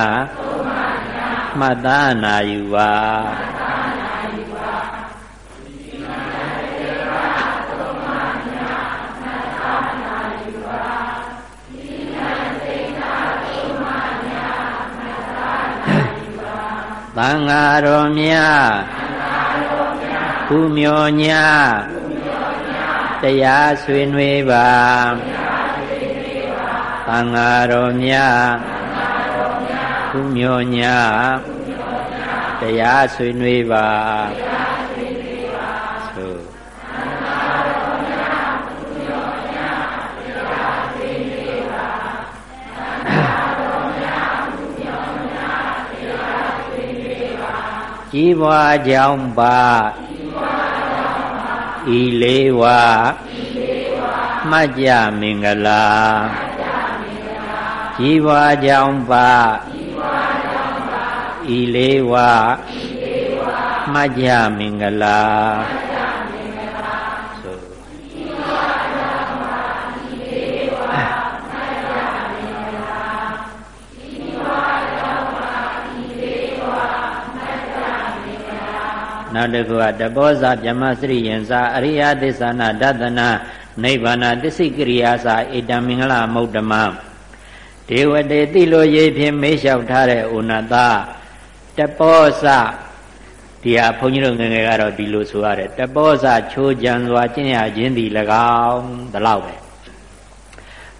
မှတ်သားနာယူပါ သံဃာတော်မြတ်ကုမြောညတရားဆွေးနွေးပါသံဃာတော်မြတ်ကုမြောညတရားဆွေးနွေးပါ ကြီးပွားကြောင်းပါဤလေးဝမှတ်ကြမင်္ဂလာကြီးပွားကြောင်းပါဤလေးဝမှတ်ကြမင်္ဂလာ နောက်တစ်ခုကတပောဇဗြဟ္မစရိယံစာအရိယသစ္ဆနာဒသနာနိဗ္ဗာန်တစ္ဆိကရိယာစာဧတံမင်္ဂလမௌတ္တမဒေဝတေတိလိုရေးဖြင့်မေးလျှောက်ထားတဲ့ဥနတတပောဇဒီဟာဘုန်းကြီးတို့ငယ်ငယ်ကတော့ဒီလိုဆိုရတယ်တပောဇချိုးကြံစွာကျင့်ရခြင်းဒီ၎င်းဒီလောက်ပဲ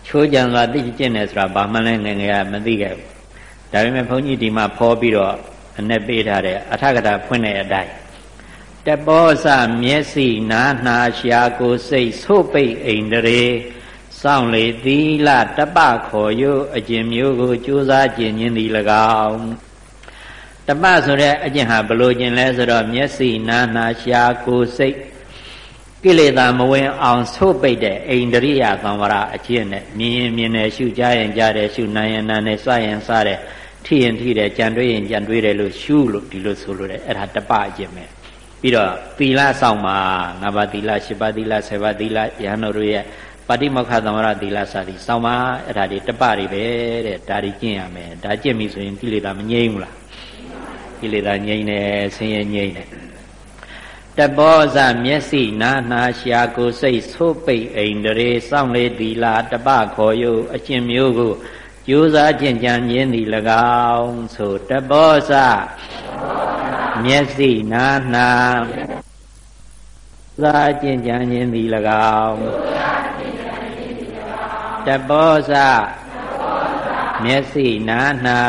ချိုးကြံစွာသိကျင့်တယ်ဆိုတာဘာမှလည်းငယ်ငယ်ကမသိခဲ့ဘူးဒါပေမဲ့ဘုန်းကြီးဒီမှာဖော်ပြီးတော့အ내ပေးထားတဲ့အထကတာဖွင့်တဲ့အတိုင်း တပောစမျက်စိနာနာရှာကိုစိတ်ဆို့ပိတ်အိန္ဒြေစောင့်လေသီလတပခေါ်ယုအကျင့်မျိုးကိုကြိုးစားကျင့်ခြင်းသည်၎င်းတပဆိုတဲ့အကျင့်ဟာဘလို့ကျင့်လဲဆိုတော့မျက်စိနာနာရှာကိုစိတ်ကိလေသာမဝင်အောင်ဆိုးပိတ်တဲ့အိန္ဒြိယသံဝရအကျင့်နဲ့မြင်ရင်မြင်တယ်ရှုကြရင်ကြားတယ်ရှုနိုင်ရင်နားတယ်စရင်စတယ်ထိရင်ထိတယ်ကြံတွေးရင်ကြံတွေးတယ်လို့ရှုလို့ဒီလိုဆိုလို့တယ်အဲ့ဒါတပအကျင့်ပဲ ပြီးတော့သီလဆောင်မှာငါးပါးသီလ၈ပါးသီလ၁၀ပါးသီလရဟန်းတို့ရဲ့ပါတိမောက္ခသမရသီလစသည်စောင်းပါအဲ့ဒါတွေတပတွေပဲတဲ့ဒါတွေကျင့်ရမယ်ဒါကျင့်ပြီဆိုရင်ကိလေသာမငြိမ့်ဘူးလားကိလေသာငြိမ့်တယ်ဆင်းရဲငြိမ့်တယ်တဘောဇမျက်စိနာနာရှာကိုစိတ်ဆိုးပိတ်အိန္ဒြေစောင့်လေသီလတပခေါ်ယုအကျင့်မျိုးကိုကြိုးစားကျင့်ကြံရင်းသည်၎င်းဆိုတဘောဇ မျက်စိနာနာသာကျင့်ကြံရင်းသည်၎င်းတဘောဇမျက်စိနာနာ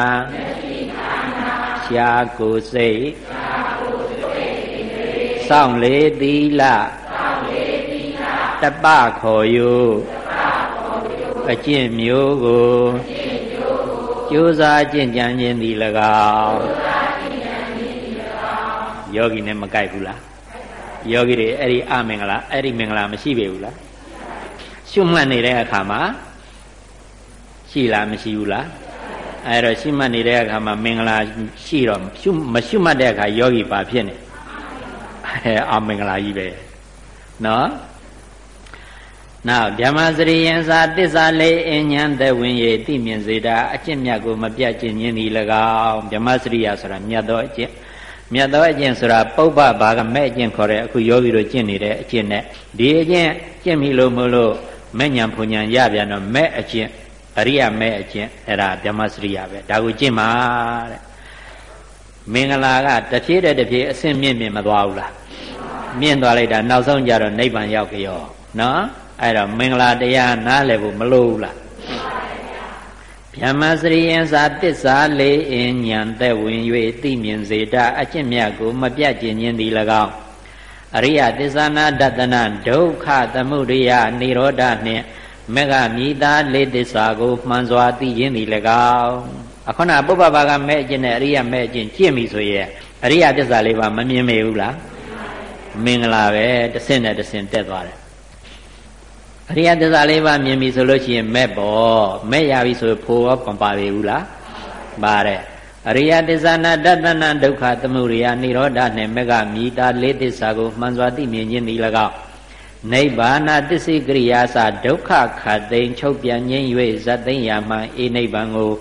ရှာကိုစိတ်စောင့်လေသီလတပခေါ်ယုအကျင့်မျိုးကိုကြိုးစားကျင့်ကြံခြင်းသည်၎င်း ယောဂီနဲ့မကြိုက်ဘူးလားယောဂီတွေအဲ့ဒီအမင်္ဂလာအဲ့ဒီမင်္ဂလာမရှိပေဘူးလားရှုမှတ်နေတဲ့အခါမှာရှိလားမရှိဘူးလားအဲ့တော့ရှုမှတ်နေတဲ့အခါမှာမင်္ဂလာရှိတော့ရှုမရှုမှတ်တဲ့အခါယောဂီဘာဖြစ်နေအဲအမင်္ဂလာကြီးပဲနော်နောက်ဓမ္မစရိယံစာတစ္ဆာလေးအញ្ញံသက်ဝင်ရသိမြင်စေတာအကျင့်မြတ်ကိုမပြတ်ခြင်းခြင်းဒီ၎င်းဓမ္မစရိယဆိုတာမြတ်သောအကျင့် မြတ်သောအကျင့်ဆိုတာပုပ္ပဘာကမဲ့အကျင့်ခေါ်တဲ့အခုယောဂီတို့ကျင့်နေတဲ့အကျင့်နဲ့ဒီအကျင့်ကျင့်ပြီလို့မလို့မဲ့ညာဖွညာရပြန်တော့မဲ့အကျင့်အရိယာမဲ့အကျင့်အဲ့ဒါဓမ္မစရိယပဲဒါကိုကျင့်ပါတဲ့မင်္ဂလာကတဖြည်းတည်းတဖြည်းအဆင့်မြင့်မြင့်မသွားဘူးလားမြင့်သွားလိုက်တာနောက်ဆုံးကြတော့နိဗ္ဗာန်ရောက်ကြောနော်အဲ့တော့မင်္ဂလာတရားနားလည်ဖို့မလိုဘူးလား ဗျမစရိယံစာတစ္ဆာလေးအင်းညံသက်ဝင်၍သိမြင်စေတအကျင့်မြတ်ကိုမပြတ်ကျင်ခြင်းသည်၎င်းအရိယသစ္စာနာဒတနာဒုက္ခသမုဒယនិရောဓနှင့်မေဃမြည်သားလေးသစ္စာကိုမှန်စွာသိခြင်းသည်၎င်းအခုနပုပ္ပဘာကမဲ့အကျင့်နဲ့အရိယမဲ့အကျင့်ကျင့်ပြီဆိုရင်အရိယသစ္စာလေးပါမမြင်မေဘူးလားမင်္ဂလာပဲတဆင့်နဲ့တဆင့်တက်သွားတယ် အရိယသစ္စာလေးပါမြင်ပြီဆိုလို့ရှိရင်မဲ့ပေါ့မဲ့ရပြီဆိုဖိုးရောမပါပေဘူးလားပါတယ်အရိယသစ္စာနာတတနာဒုက္ခသမုဒယនិရောဓနှင့်မေဃမိတာလေးသစ္စာကိုမှန်စွာသိမြင်ခြင်းသည်၎င်းနိဗ္ဗာနတစ္ဆိကရိယာစဒုက္ခခတ်သိမ်းချုပ်ပြန်ငြိမ့်၍ဇတ်သိမ်းရာမှအေနိဗ္ဗာန်ကို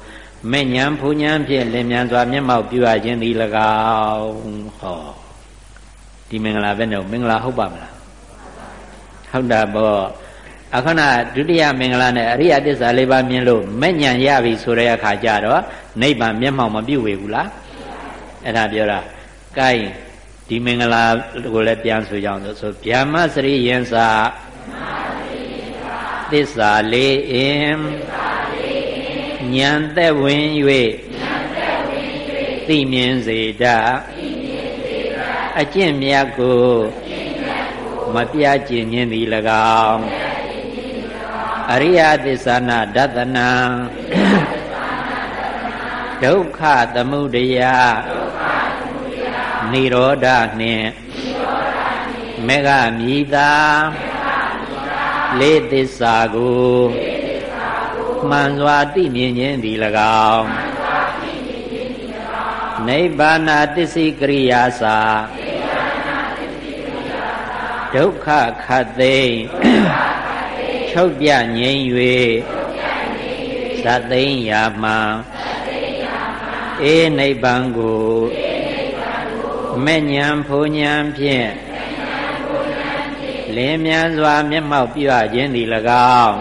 မဲ့ညာဖူညာဖြင့်လင်မြန်စွာမျက်မှောက်ပြုအပ်ခြင်းသည်၎င်းဟောဒီမင်္ဂလာပဲနဲ့မင်္ဂလာဟုတ်ပါမလားဟုတ်တာပေါ့ အခဏဒုတိယမင်္ဂလာနဲ့အရိယသစ္စာလေးပါးမြင်လို့မဲ့ညံရပြီဆိုတဲ့အခါကျတော့နိဗ္ဗာန်မျက်မှောက်မပြုတ်ဝေဘူးလားအဲ့ဒါပြောတာကဲဒီမင်္ဂလာကိုလည်းပြန်ဆိုကြအောင်ဆိုဗျာမစရိယံစာသစ္စာလေးအင်ဉာဏ်သက်ဝင်၍သိမြင်စေတအကျင့်မြတ်ကိုမပြကျင်ခြင်းသည်၎င်း အရိယသစ္စာနာဒသနာဒုက္ခသမုဒယနိရောဓနှင့်မေဃမိတာလေးသစ္စာကိုမှန်စွာသိမြင်ခြင်းသည်၎င်းနိဗ္ဗာနတစ္ဆိကရိယာစာဒုက္ခခတ်သိမ့် ချုပ်ပြငြိမ့်၍သတ်သိမ့်ရာမှအေးနိဗ္ဗာန်ကိုမဲ့ညာဖူညာဖြင့်လင်းမြန်စွာမျက်မှောက်ပြုအပ်ခြင်းသည်၎င်း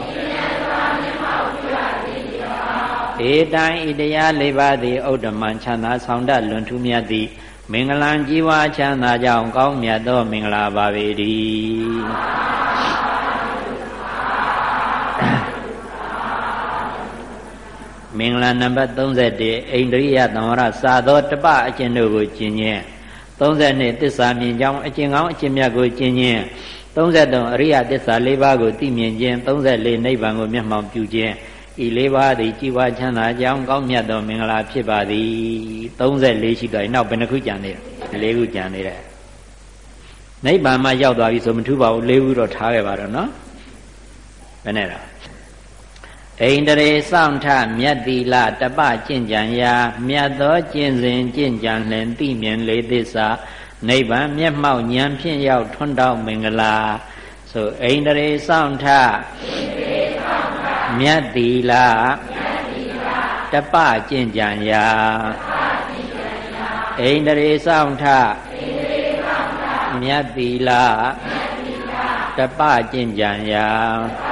ဧတံဣတရားလေးပါးသည်ဥဒ္ဓမံချမ်းသာဆောင်တလွန်ထူးမြတ်သည်မင်္ဂလံជីវာချမ်းသာကြောင့်ကောင်းမြတ်သောမင်္ဂလာပါပေတည်း မင်္ဂလာနံပါတ်31အိန္ဒြိယသံဝရစာသောတပအကျင့်တို့ကိုကျင့်ခြင်း32သစ္စာမြင်ကြောင်းအကျင့်ကောင်းအကျင့်မြတ်ကိုကျင့်ခြင်း33အရိယသစ္စာ၄ပါးကိုသိမြင်ခြင်း34နိဗ္ဗာန်ကိုမျက်မှောက်ပြုခြင်းဤလေးပါးသည်ကြည်ဝါချမ်းသာကြောင်းကောင်းမြတ်သောမင်္ဂလာဖြစ်ပါသည်34ရှိသွားပြီနောက်ဘယ်နှခုကြံသေးလဲ၄ခုကြံသေးတယ်နိဗ္ဗာန်မှာရောက်သွားပြီဆိုမထူပါဘူးလေးခုတော့ထားခဲ့ပါတော့နော်ဘယ်နဲ့တော့ ဣန္ဒြေစောင့်ထမြတ်တိလတပကျင့်ကြံရာမြတ်သောကျင့်စဉ်ကျင့်ကြံလင်သိမြင်လေးသစ္စာနိဗ္ဗာန်မျက်မှောက်ဉာဏ်ဖြင့်ရောက်ထွန်းတောက်မင်္ဂလာဆိုဣန္ဒြေစောင့်ထမြတ်တိလတပကျင့်ကြံရာဣန္ဒြေစောင့်ထမြတ်တိလတပကျင့်ကြံရာ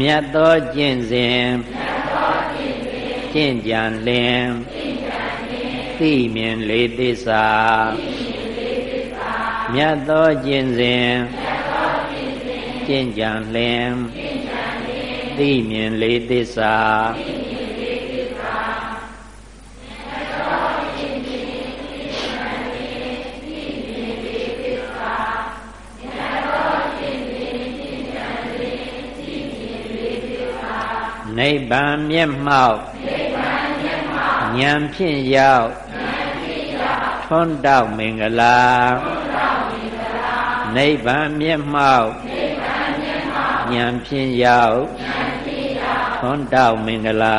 မြတ်သောကျင့်စဉ်ကျင့်ကြံလင်သိမြင်လေးသစ္စာမြတ်သောကျင့်စဉ်ကျင့်ကြံလင်သိမြင်လေးသစ္စာ နိဗ္ဗာန်မျက်မှောက်ဉာဏ်ဖြင့်ရောက်ထွန်းတောက်မင်္ဂလာနိဗ္ဗာန်မျက်မှောက်ဉာဏ်ဖြင့်ရောက်ထွန်းတောက်မင်္ဂလာ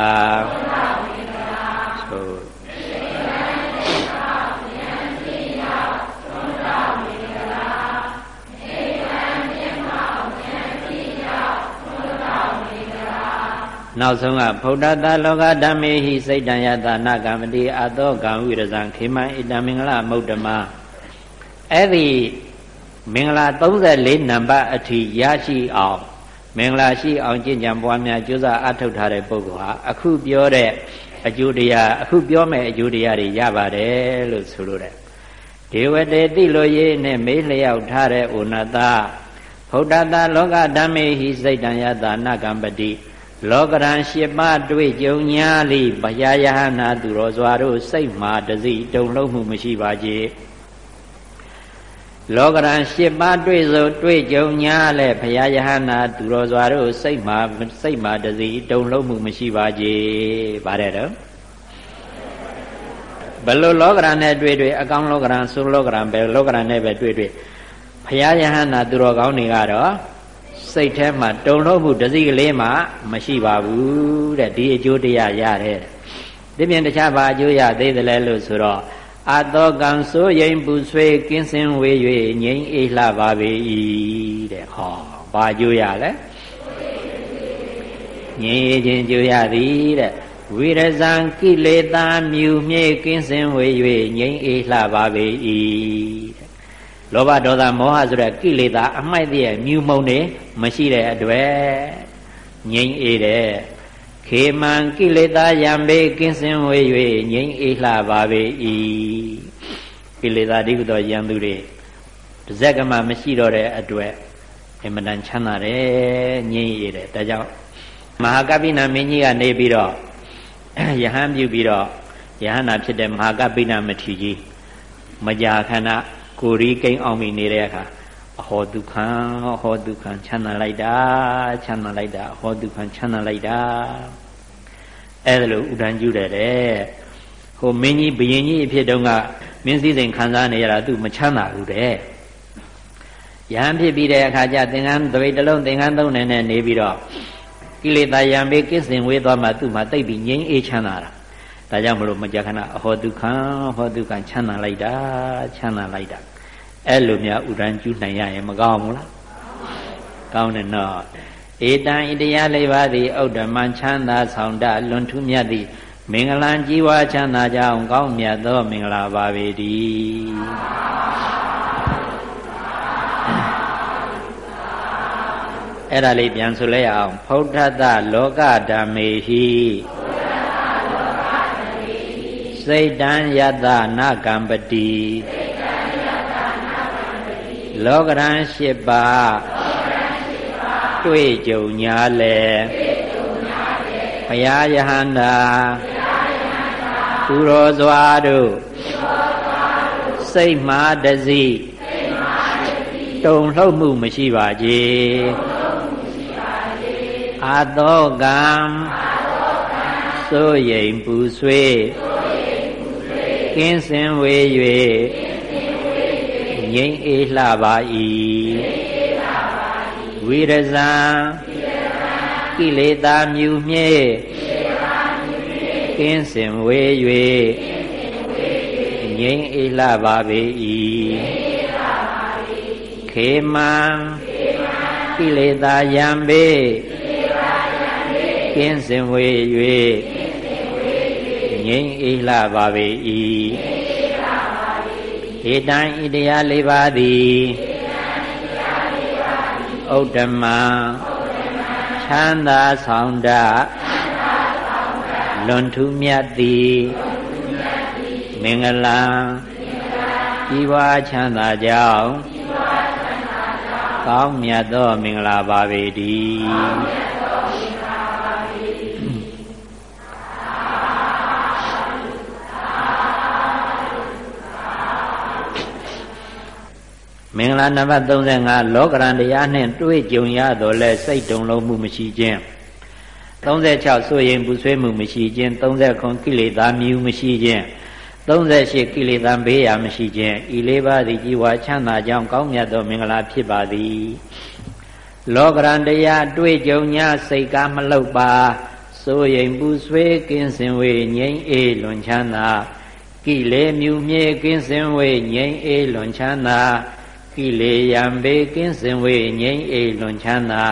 နောက်ဆုံးကဗုဒ္ဓတာလောကဓမ္မေဟိစိတ်တံယတနာကမ္မတိအသောကံဝိရဇံခေမံဣတံမင်္ဂလမௌတ္တမအဲ့ဒီမင်္ဂလာ34နံပါတ်အထိရရှိအောင်မင်္ဂလာရှိအောင်ကျင့်ကြံပွားများကြိုးစားအထောက်ထားတဲ့ပုဂ္ဂိုလ်ဟာအခုပြောတဲ့အကျိုးတရားအခုပြောမဲ့အကျိုးတရားတွေရပါတယ်လို့ဆိုလိုတယ်ဒေဝတေတိလိုရေးနဲ့မေးလျောက်ထားတဲ့ဩနတဗုဒ္ဓတာလောကဓမ္မေဟိစိတ်တံယတနာကမ္ပတိ လောကရန်ရှစ်ပါးတွေ့ကြုံညာလိဘယယဟနာသူတော်စွာတို့စိတ်မှာတစိတုံလုံးမှုမရှိပါကြလောကရန်ရှစ်ပါးတွေ့ဆိုတွေ့ကြုံညာလဲဘယယဟနာသူတော်စွာတို့စိတ်မှာစိတ်မှာတစိတုံလုံးမှုမရှိပါကြဗါတဲ့တော့ဘလို့လောကရန်နဲ့တွေ့တွေ့အကောင်လောကရန်ဆိုလောကရန်ပဲလောကရန်နဲ့ပဲတွေ့တွေ့ဘုရားယဟနာသူတော်ကောင်းတွေကတော့ စိတ်ထဲမှာတုံလို့မှုတစိကလေးမှမရှိပါဘူးတဲ့ဒီအကျိုးတရားရတယ်ဒီပြင်တခြားဘာအကျိုးရသေးတယ်လဲလို့ဆိုတော့အတောကံဆိုရင်ပူဆွေးကင်းစင်ဝေ၍ငြိမ်းအေးလှပါပေ၏တဲ့ဟောဘာအကျိုးရလဲငြိမ်းအေးခြင်းကျိုးရသည်တဲ့ဝိရဇံကိလေသာမြူမြေကင်းစင်ဝေ၍ငြိမ်းအေးလှပါပေ၏ လောဘဒေါသမောဟဆိုတဲ့ကိလေသာအမိုက်တည်းမြူမုံနေမရှိတဲ့အတွက်ငြိမ့်အေးတဲ့ခေမံကိလေသာယံဘေကင်းစင်ဝေ၍ငြိမ့်အေးလှပါပေ၏ကိလေသာဒီကုသောယံသူတွေတစ်စက်ကမှမရှိတော့တဲ့အတွက်အင်မတန်ချမ်းသာတယ်ငြိမ့်အေးတယ်ဒါကြောင့်မဟာကပိနာမင်းကြီးကနေပြီးတော့ယဟန်ပြုပြီးတော့ယဟန္တာဖြစ်တဲ့မဟာကပိနာမထေရကြီးမကြာခဏ ကိုရီကိန်းအောင်မိနေတဲ့အခါအဟောဒုက္ခံအဟောဒုက္ခံချမ်းသာလိုက်တာချမ်းသာလိုက်တာအဟောဒုက္ခံချမ်းသာလိုက်တာအဲ့ဒါလို့ဥဒန်းကျူးတယ်တဲ့ဟိုမင်းကြီးဘယင်ကြီးအဖြစ်တုန်းကမင်းစည်းစိမ်ခံစားနေရတာသူမချမ်းသာဘူးတဲ့ယဟန်ဖြစ်ပြီးတဲ့အခါကျသင်္ကန်းတပိတ်တစ်လုံးသင်္ကန်းသုံးနေနဲ့နေပြီးတော့ကိလေသာယံဘေးကိစ္စင်ဝေးသွားမှသူ့မှာတိတ်ပြီးငြိမ်းအေးချမ်းသာတာဒါကြောင့်မလို့မကြာခဏအဟောဒုက္ခံဟောဒုက္ခံချမ်းသာလိုက်တာချမ်းသာလိုက်တာ အဲ့လိုများဥဒန်းကျူးနိုင်ရရင်မကောင်းဘူးလားကောင်းတယ်နော်ဧတံဣတရားလေးပါးသည်ဥဒ္ဓမံချမ်းသာဆောင်တလွန်ထူးမြတ်သည့်မင်္ဂလံကြီးဝါချမ်းသာကြောင်းကောင်းမြတ်သောမင်္ဂလာပါပေတည်းအဲ့ဒါလေးပြန်ဆိုလိုက်အောင်ဖုဒ္ဓတလောကဓမ္မေဟိစိတ်တံယတနာကံပတိ လောကရန်၈ပါးတွေ့ကြုံညာလေဘုရားယဟန္တာသူတော်စွာတို့စိတ်မှာတစီတုံလှုပ်မှုမရှိပါကြအာသောကံစိုးရိမ်ပူဆွေးကင်းစင်ဝေ၍ ငြိမ့်အေးလှပါ၏ဝိရဇံကိလေသာမြူမြဲကင်းစင်ဝေ၍ငြိမ့်အေးလှပါပေ၏ခေမံကိလေသာယံပေကင်းစင်ဝေ၍ငြိမ့်အေးလှပါပေ၏ ဧတံဣတရား၄ပါးသည်ဥဒ္ဓမချမ်းသာဆောင်တလွန်ထူးမြတ်သည်မင်္ဂလာကြီးပွားချမ်းသာကြောင်းကောင်းမြတ်သောမင်္ဂလာပါပေတည်း မင်္ဂလာနံပါတ်35လောကရန်တရားနှင့်တွေ့ကြုံရတော်လဲစိတ်တုံလုံးမှုမရှိခြင်း36ဆိုရင်ပူဆွေးမှုမရှိခြင်း39ကိလေသာမြူမရှိခြင်း38ကိလေသာဘေးရာမရှိခြင်းဤလေးပါးသည်ជីវချမ်းသာကြောင်းကောင်းမြတ်သောမင်္ဂလာဖြစ်ပါသည်လောကရန်တရားတွေ့ကြုံ냐စိတ်ကားမလှုပ်ပါဆိုရင်ပူဆွေးကင်းစင်ဝေငြိမ့်အေးလွန်ချမ်းသာကိလေမြူမြေကင်းစင်ဝေငြိမ့်အေးလွန်ချမ်းသာ ကိလေယံဘေကင်းစင်ဝေငြိမ့်အေလွန်ချမ်းသာ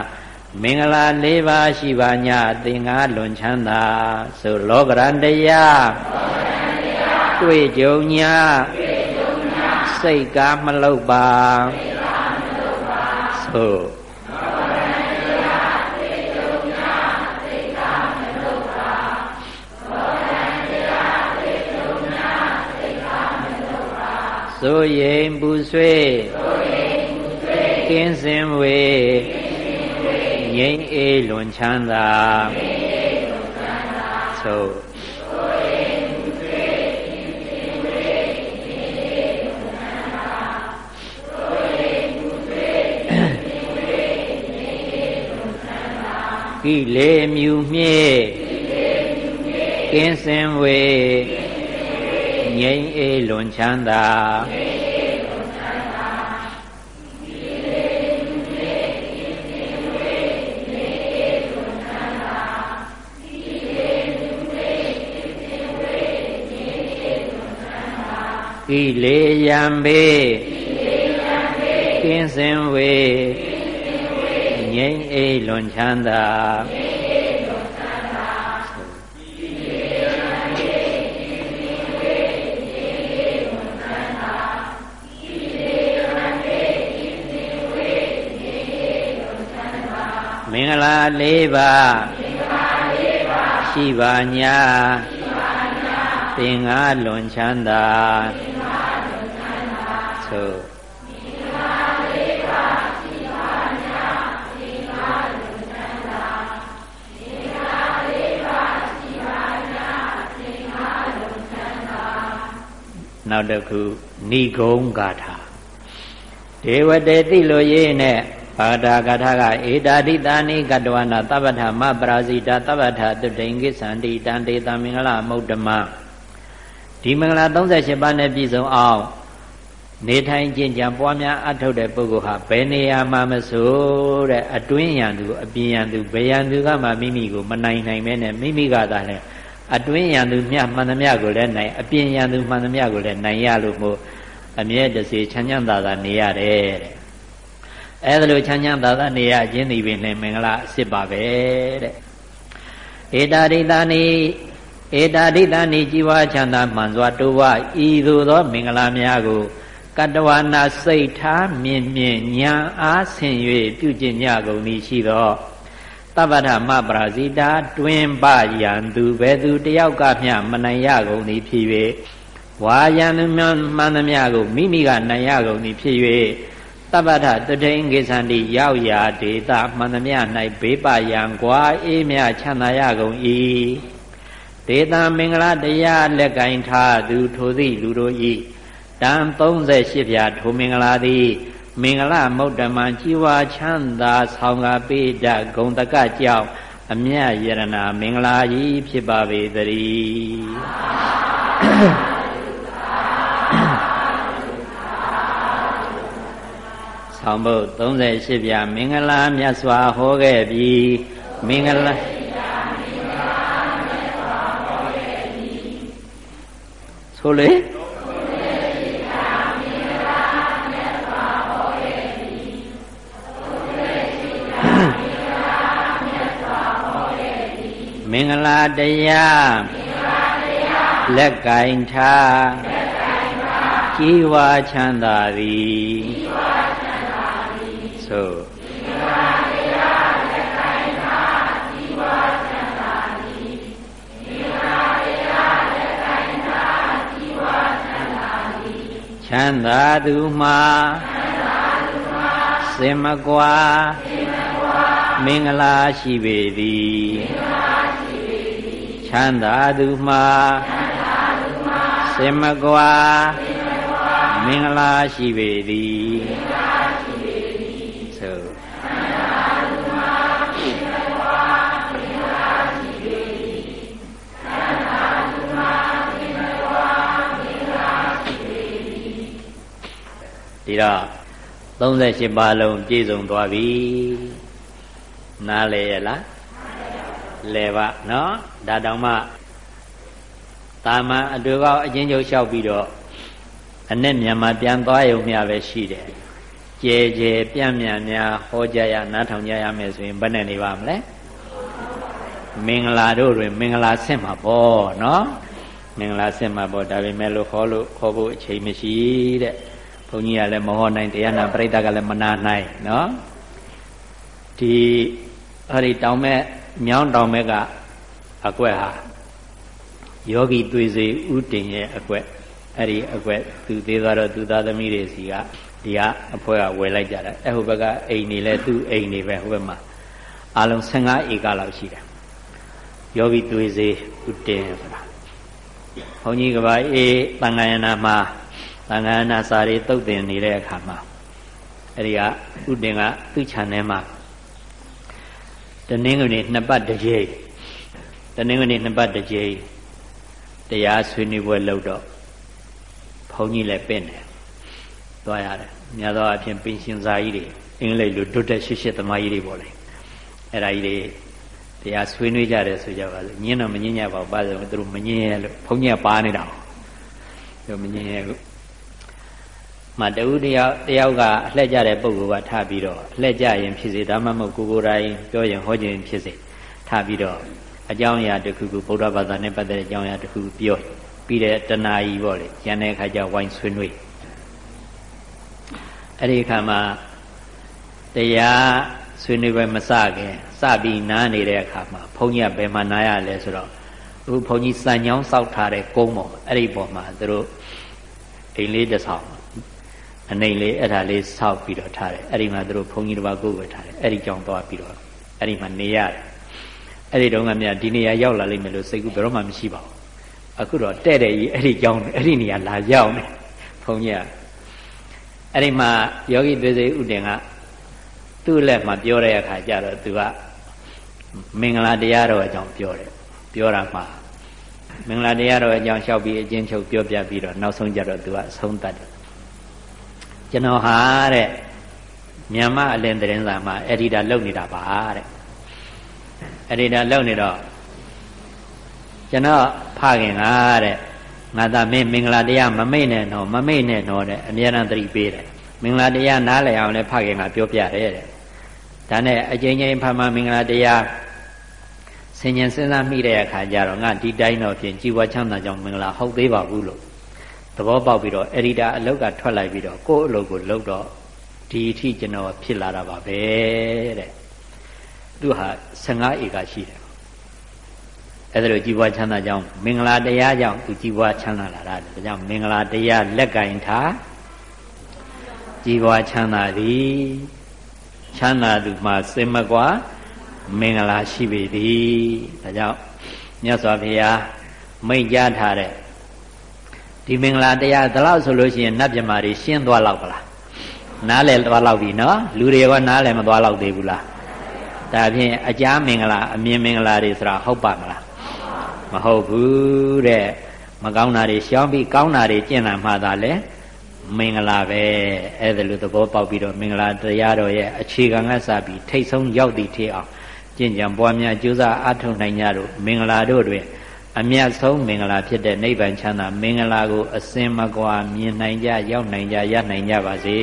မင်္ဂလာ၄ပါးရှိပါညသင်္ဃာလွန်ချမ်းသာဆိုလောကရန်တရားတွေ့ကြုံညာစိတ်ကားမလုတ်ပါဆိုဆိုရင်ပူဆွေး ကင်းစင်ဝေငြိမ်းအေးလွန်ချမ်းသာသို့ကိလေမြူမြဲကင်းစင်ဝေငြိမ်းအေးလွန်ချမ်းသာ ကိလေယံဘေကင်းစင်ဝေငြိမ့်အေးလွန်ချမ်းသာမင်္ဂလာ၄ပါးရှိပါညာသင်္ဃလွန်ချမ်းသာ နောက်တစ်ခုဏိဂုံးဂါထာဒေဝတေတိလိုရေးနဲ့ဘာတာဂါထာကဧတာတိတာနိကတဝနာသဗ္ဗထမပရာဇိတာသဗ္ဗထတုတိင်္ဂိသန္တိတံတေတမင်္ဂလမုဒ္ဓမဒီမင်္ဂလာ38ပါးနဲ့ပြည့်စုံအောင်နေထိုင်ကျင့်ကြံပွားများအထုတ်တဲ့ပုဂ္ဂိုလ်ဟာဘယ်နေရာမှာမဆိုတဲ့အတွင်းရန်သူအပြင်ရန်သူဘယ်ရန်သူကမှမိမိကိုမနိုင်နိုင်ပဲနဲ့မိမိကသာလဲ အတွင်းရန်သူမြတ်မှန်သမျှကိုလည်းနိုင်အပြင်ရန်သူမှန်သမျှကိုလည်းနိုင်ရလို့မို့အမြဲတစေချမ်းချမ်းသာသာနေရတယ်တဲ့အဲဒါလိုချမ်းချမ်းသာသာနေရခြင်းဒီပင်လည်းမင်္ဂလာအစ်စ်ပါပဲတဲ့ဧတာရိတာနိဧတာရိတာနိជីဝချမ်းသာမှန်စွာတိုးဝဤသို့သောမင်္ဂလာများကိုကတဝနာစိတ်ထားမြင်မြင်ညာအားဆင်၍ပြုကျင့်ကြကုန်သည်ရှိသော တပ္ပဒမပရာဇိတာတွင်ပယံသူဘယ်သူတယောက်ကမျှမနိုင်ရကုန်သည်ဖြစ်၍ဝါယံသူမှန်သမျှကိုမိမိကနိုင်ရကုန်သည်ဖြစ်၍တပ္ပဒတထိန်ကိသန္တိရောက်ရာဒေတာမှန်သမျှ၌ဘေးပယံကွာအေးမြချမ်းသာရကုန်၏ဒေတာမင်္ဂလာတရားလက်ကင်ထားသူထိုသည့်လူတို့၏တန်38ဖြာထိုမင်္ဂလာသည် မင်္ဂလမုဒ္ဓမံជីវာချမ်းသာဆောင်ကပိဒဂုံတကကြောင့်အမြတ်ယရဏမင်္ဂလာကြီးဖြစ်ပါပေသတည်းဆောင်းဘုတ်38ပြမင်္ဂလာမြတ်စွာဟောခဲ့ပြီမင်္ဂလာဆိုလေ င်္ဂလာတရားလက်ကင်ထားကြီးဝါချမ်းသာသည်ဆိုချမ်းသာသူမှာစင်မကွာမင်္ဂလာရှိပေသည် ချမ်းသာသူမှာစင်မကွာမင်္ဂလာရှိပေသည်ဒီတော့38ပါးလုံးပြည့်စုံသွားပြီနားလေရလား လဲပါနော်ဒါတောင်မှတာမန်အတူကောက်အချင်းချုပ်လျှောက်ပြီးတော့အနဲ့မြန်မာပြန်သွားရုံမျှပဲရှိတယ်ကြဲကြဲပြန့်မြန်များဟောကြရနားထောင်ကြရမယ်ဆိုရင်ဘယ်နဲ့နေပါမလဲမင်္ဂလာတို့တွင်မင်္ဂလာဆင့်မှာပေါ့နော်မင်္ဂလာဆင့်မှာပေါ့ဒါပေမဲ့လို့ခေါ်လို့ခေါ်ဖို့အချိန်မရှိတဲ့ဘုန်းကြီးကလည်းမဟောနိုင်တရားနာပြိဿကလည်းမနာနိုင်နော်ဒီအဲ့ဒီတောင်မဲ့ မြောင်းတောင်မဲ့ကအကွက်ဟာယောဂီသွေးစေဥတင်ရဲ့အကွက်အဲ့ဒီအကွက်သူသေးသွားတော့သူသားသမီးတွေစီကဒီကအဖွဲကဝယ်လိုက်ကြတာအဲ့ဟိုဘက်ကအိမ်နေလဲသူ့အိမ်နေပဲဟိုဘက်မှာအလုံး15ဧကလောက်ရှိတယ်ယောဂီသွေးစေဥတင်ဆိုတာဘုန်းကြီးကပါအေးတန်ခါယနာမှာသံဃာနာစာတွေတုတ်တင်နေတဲ့အခါမှာအဲ့ဒီကဥတင်ကသူ့ခြံထဲမှာ တနင်္ဂနွေနှစ်ပတ်တစ်ကြိမ်တနင်္ဂနွေနှစ်ပတ်တစ်ကြိမ်တရားဆွေးနွေးပွဲလုပ်တော့ဘုန်းကြီးလည်းပင့်တယ်သွားရတယ်များသောအားဖြင့်ပင်ရှင်စာကြီးတွေအင်္ဂလိပ်လိုဒုတက်ရှစ်ရှစ်သမားကြီးတွေပေါ့လေအဲ့ဒါကြီးတွေတရားဆွေးနွေးကြတယ်ဆိုကြပါစို့ညင်းတော့မညင်းကြပါဘူးပါဆိုသူတို့မညင်းရလို့ဘုန်းကြီးကပါနေတာသူမညင်းရဘူး မှတဦးတယောက်တယောက်ကအလှည့်ကြတဲ့ပုဂ္ဂိုလ်ကထပြီးတော့အလှည့်ကြရင်ဖြစ်စေဒါမှမဟုတ်ကိုကိုယ်တိုင်ပြောရင်ဟောခြင်းဖြစ်စေထပြီးတော့အကြောင်းအရာတစ်ခုခုဗုဒ္ဓဘာသာနဲ့ပတ်သက်တဲ့အကြောင်းအရာတစ်ခုပြောပြီးတဲ့တဏှာကြီးပေါ့လေကျန်တဲ့အခါကျဝိုင်းဆွေးနွေးအဲ့ဒီအခါမှာတရားဆွေးနွေးပွဲမစခင်စပြီးနားနေတဲ့အခါမှာဘုန်းကြီးကဘယ်မှာနားရလဲဆိုတော့အခုဘုန်းကြီးစံညောင်းစောက်ထားတဲ့ကုန်းပေါ်အဲ့ဒီပေါ်မှာသူတို့အိမ်လေးတစ်ဆောင် အနှိမ်လေးအဲ့ဒါလေးဆောက်ပြီးတော့ထားတယ်အဲ့ဒီမှာသူတို့ဘုန်းကြီးတစ်ပါးကိုယ်ဝယ်ထားတယ်အဲ့ဒီကြောင်သွားပြီးတော့အဲ့ဒီမှာနေရတယ်အဲ့ဒီတုန်းကမြတ်ဒီနေရာရောက်လာလိမ့်မယ်လို့စိတ်ကူဘယ်တော့မှမရှိပါဘူးအခုတော့တဲ့တဲ့ကြီးအဲ့ဒီကြောင်အဲ့ဒီနေရာလာရောက်နေဘုန်းကြီးကအဲ့ဒီမှာယောဂီသွေးစေဥတင်ကသူ့လက်မှာပြောတဲ့အခါကျတော့သူကမင်္ဂလာတရားတော်အကြောင်းပြောတယ်ပြောတာမှာမင်္ဂလာတရားတော်အကြောင်းလျှောက်ပြီးအချင်းချုပ်ပြောပြပြီးတော့နောက်ဆုံးကြတော့သူကအဆုံးသတ်တယ် ကျွန်တော်ဟာတဲ့မြန်မာအလင်းသတင်းစာမှာအက်ဒီတာလုပ်နေတာပါတဲ့အက်ဒီတာလုပ်နေတော့ကျွန်တော်ဖခင်ကတဲ့ငါသားမင်းမင်္ဂလာတရားမမိတ်နဲ့တော့မမိတ်နဲ့တော့တဲ့အမြဲတမ်းသတိပေးတယ်မင်္ဂလာတရားနားလည်အောင်လည်းဖခင်ကပြောပြတယ်တဲ့ဒါနဲ့အကျဉ်းချင်းဖမမင်္ဂလာတရားဆင်ញင်စဉ်းစားမိတဲ့အခါကျတော့ငါဒီတိုင်းတော့ဖြင့်ជីဝချမ်းသာကြောင့်မင်္ဂလာဟုတ်သေးပါဘူးလို့ ဘောပေါက်ပြီးတော့အရိဒါအလုတ်ကထွက်လိုက်ပြီးတော့ကိုယ့်အလုတ်ကိုလုတ်တော့ဒီအထိကျွန်တော်ဖြစ်လာတာပါပဲတဲ့သူဟာ15ဧကရှိတယ်အဲ့ဒါလိုជីវွားချမ်းသာကြောင်းမင်္ဂလာတရားကြောင့်သူជីវွားချမ်းသာလာတာဒါကြောင့်မင်္ဂလာတရားလက်ကင်ထားជីវွားချမ်းသာသည်ချမ်းသာသူမှာစင်မကွာမင်္ဂလာရှိပေသည်ဒါကြောင့်မြတ်စွာဘုရားမိန့်ကြားထားတဲ့ ဒီမင်္ဂလာတရားဒါလို့ဆိုလို့ရှိရင်နတ်မြမာတွေရှင်းသွားလောက်ပလားနားလည်သွားလောက်ပြီနော်လူတွေကနားလည်မသွားလောက်သေးဘူးလားဒါဖြင့်အကြာမင်္ဂလာအမြင်မင်္ဂလာတွေဆိုတာဟုတ်ပါမလားမဟုတ်ဘူးတဲ့မကောင်းတာတွေရှောင်းပြီးကောင်းတာတွေကျင့်လာမှသာလဲမင်္ဂလာပဲအဲ့ဒါလိုသဘောပေါက်ပြီးတော့မင်္ဂလာတရားတော်ရဲ့အခြေခံကစပြီးထိတ်ဆုံးရောက်သည့်ထိအောင်ကျင့်ကြံပွားများကြိုးစားအားထုတ်နိုင်ကြတို့မင်္ဂလာတို့တွင် အမြတ်ဆုံးမင်္ဂလာဖြစ်တဲ့နိဗ္ဗာန်ချမ်းသာမင်္ဂလာကို အစင်မကွာမြင်နိုင်ကြရောက်နိုင်ကြရနိုင်ကြပါစေ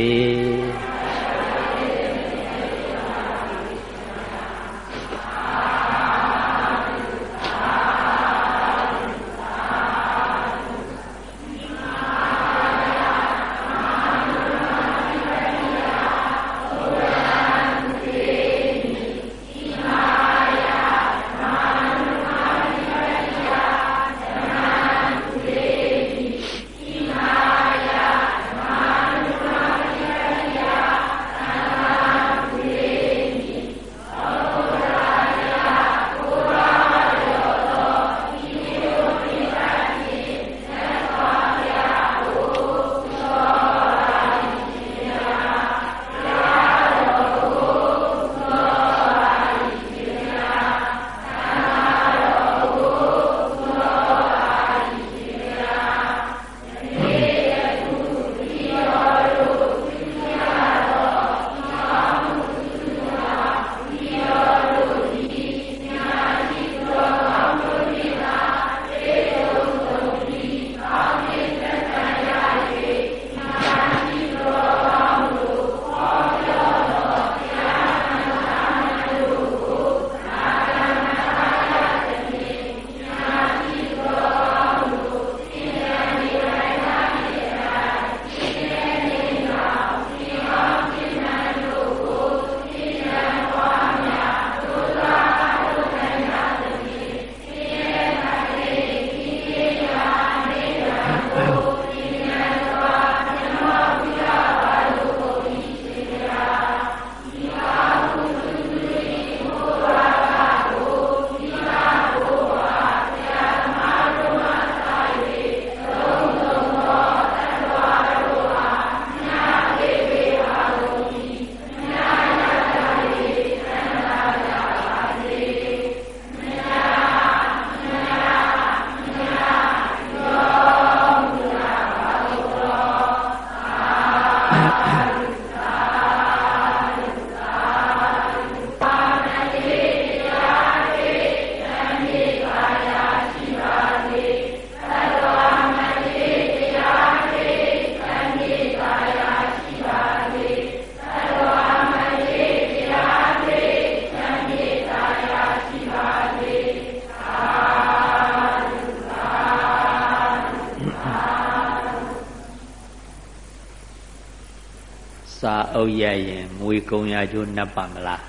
ရင်ငွေကုံရကျိုးနှပ်ပါမလား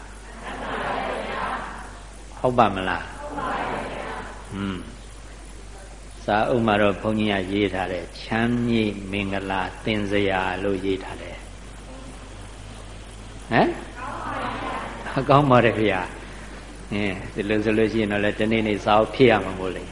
ဟုတ်ပါမလားဟုတ်ပါပါဗျာอืมစာအုပ်မှာတော့ဘုန်းကြီးကရေးထားတယ်ချမ်းမြေ့မင်္ဂလာသင်စရာလို့ရေးထားတယ်ဟမ်အကောင်းပါတယ်ဗျာအင်းဒီလိုဆိုလို့ရှိရင်တော့လေတနေ့နေ့စာအုပ်ဖြည့်ရမှာမို့လေ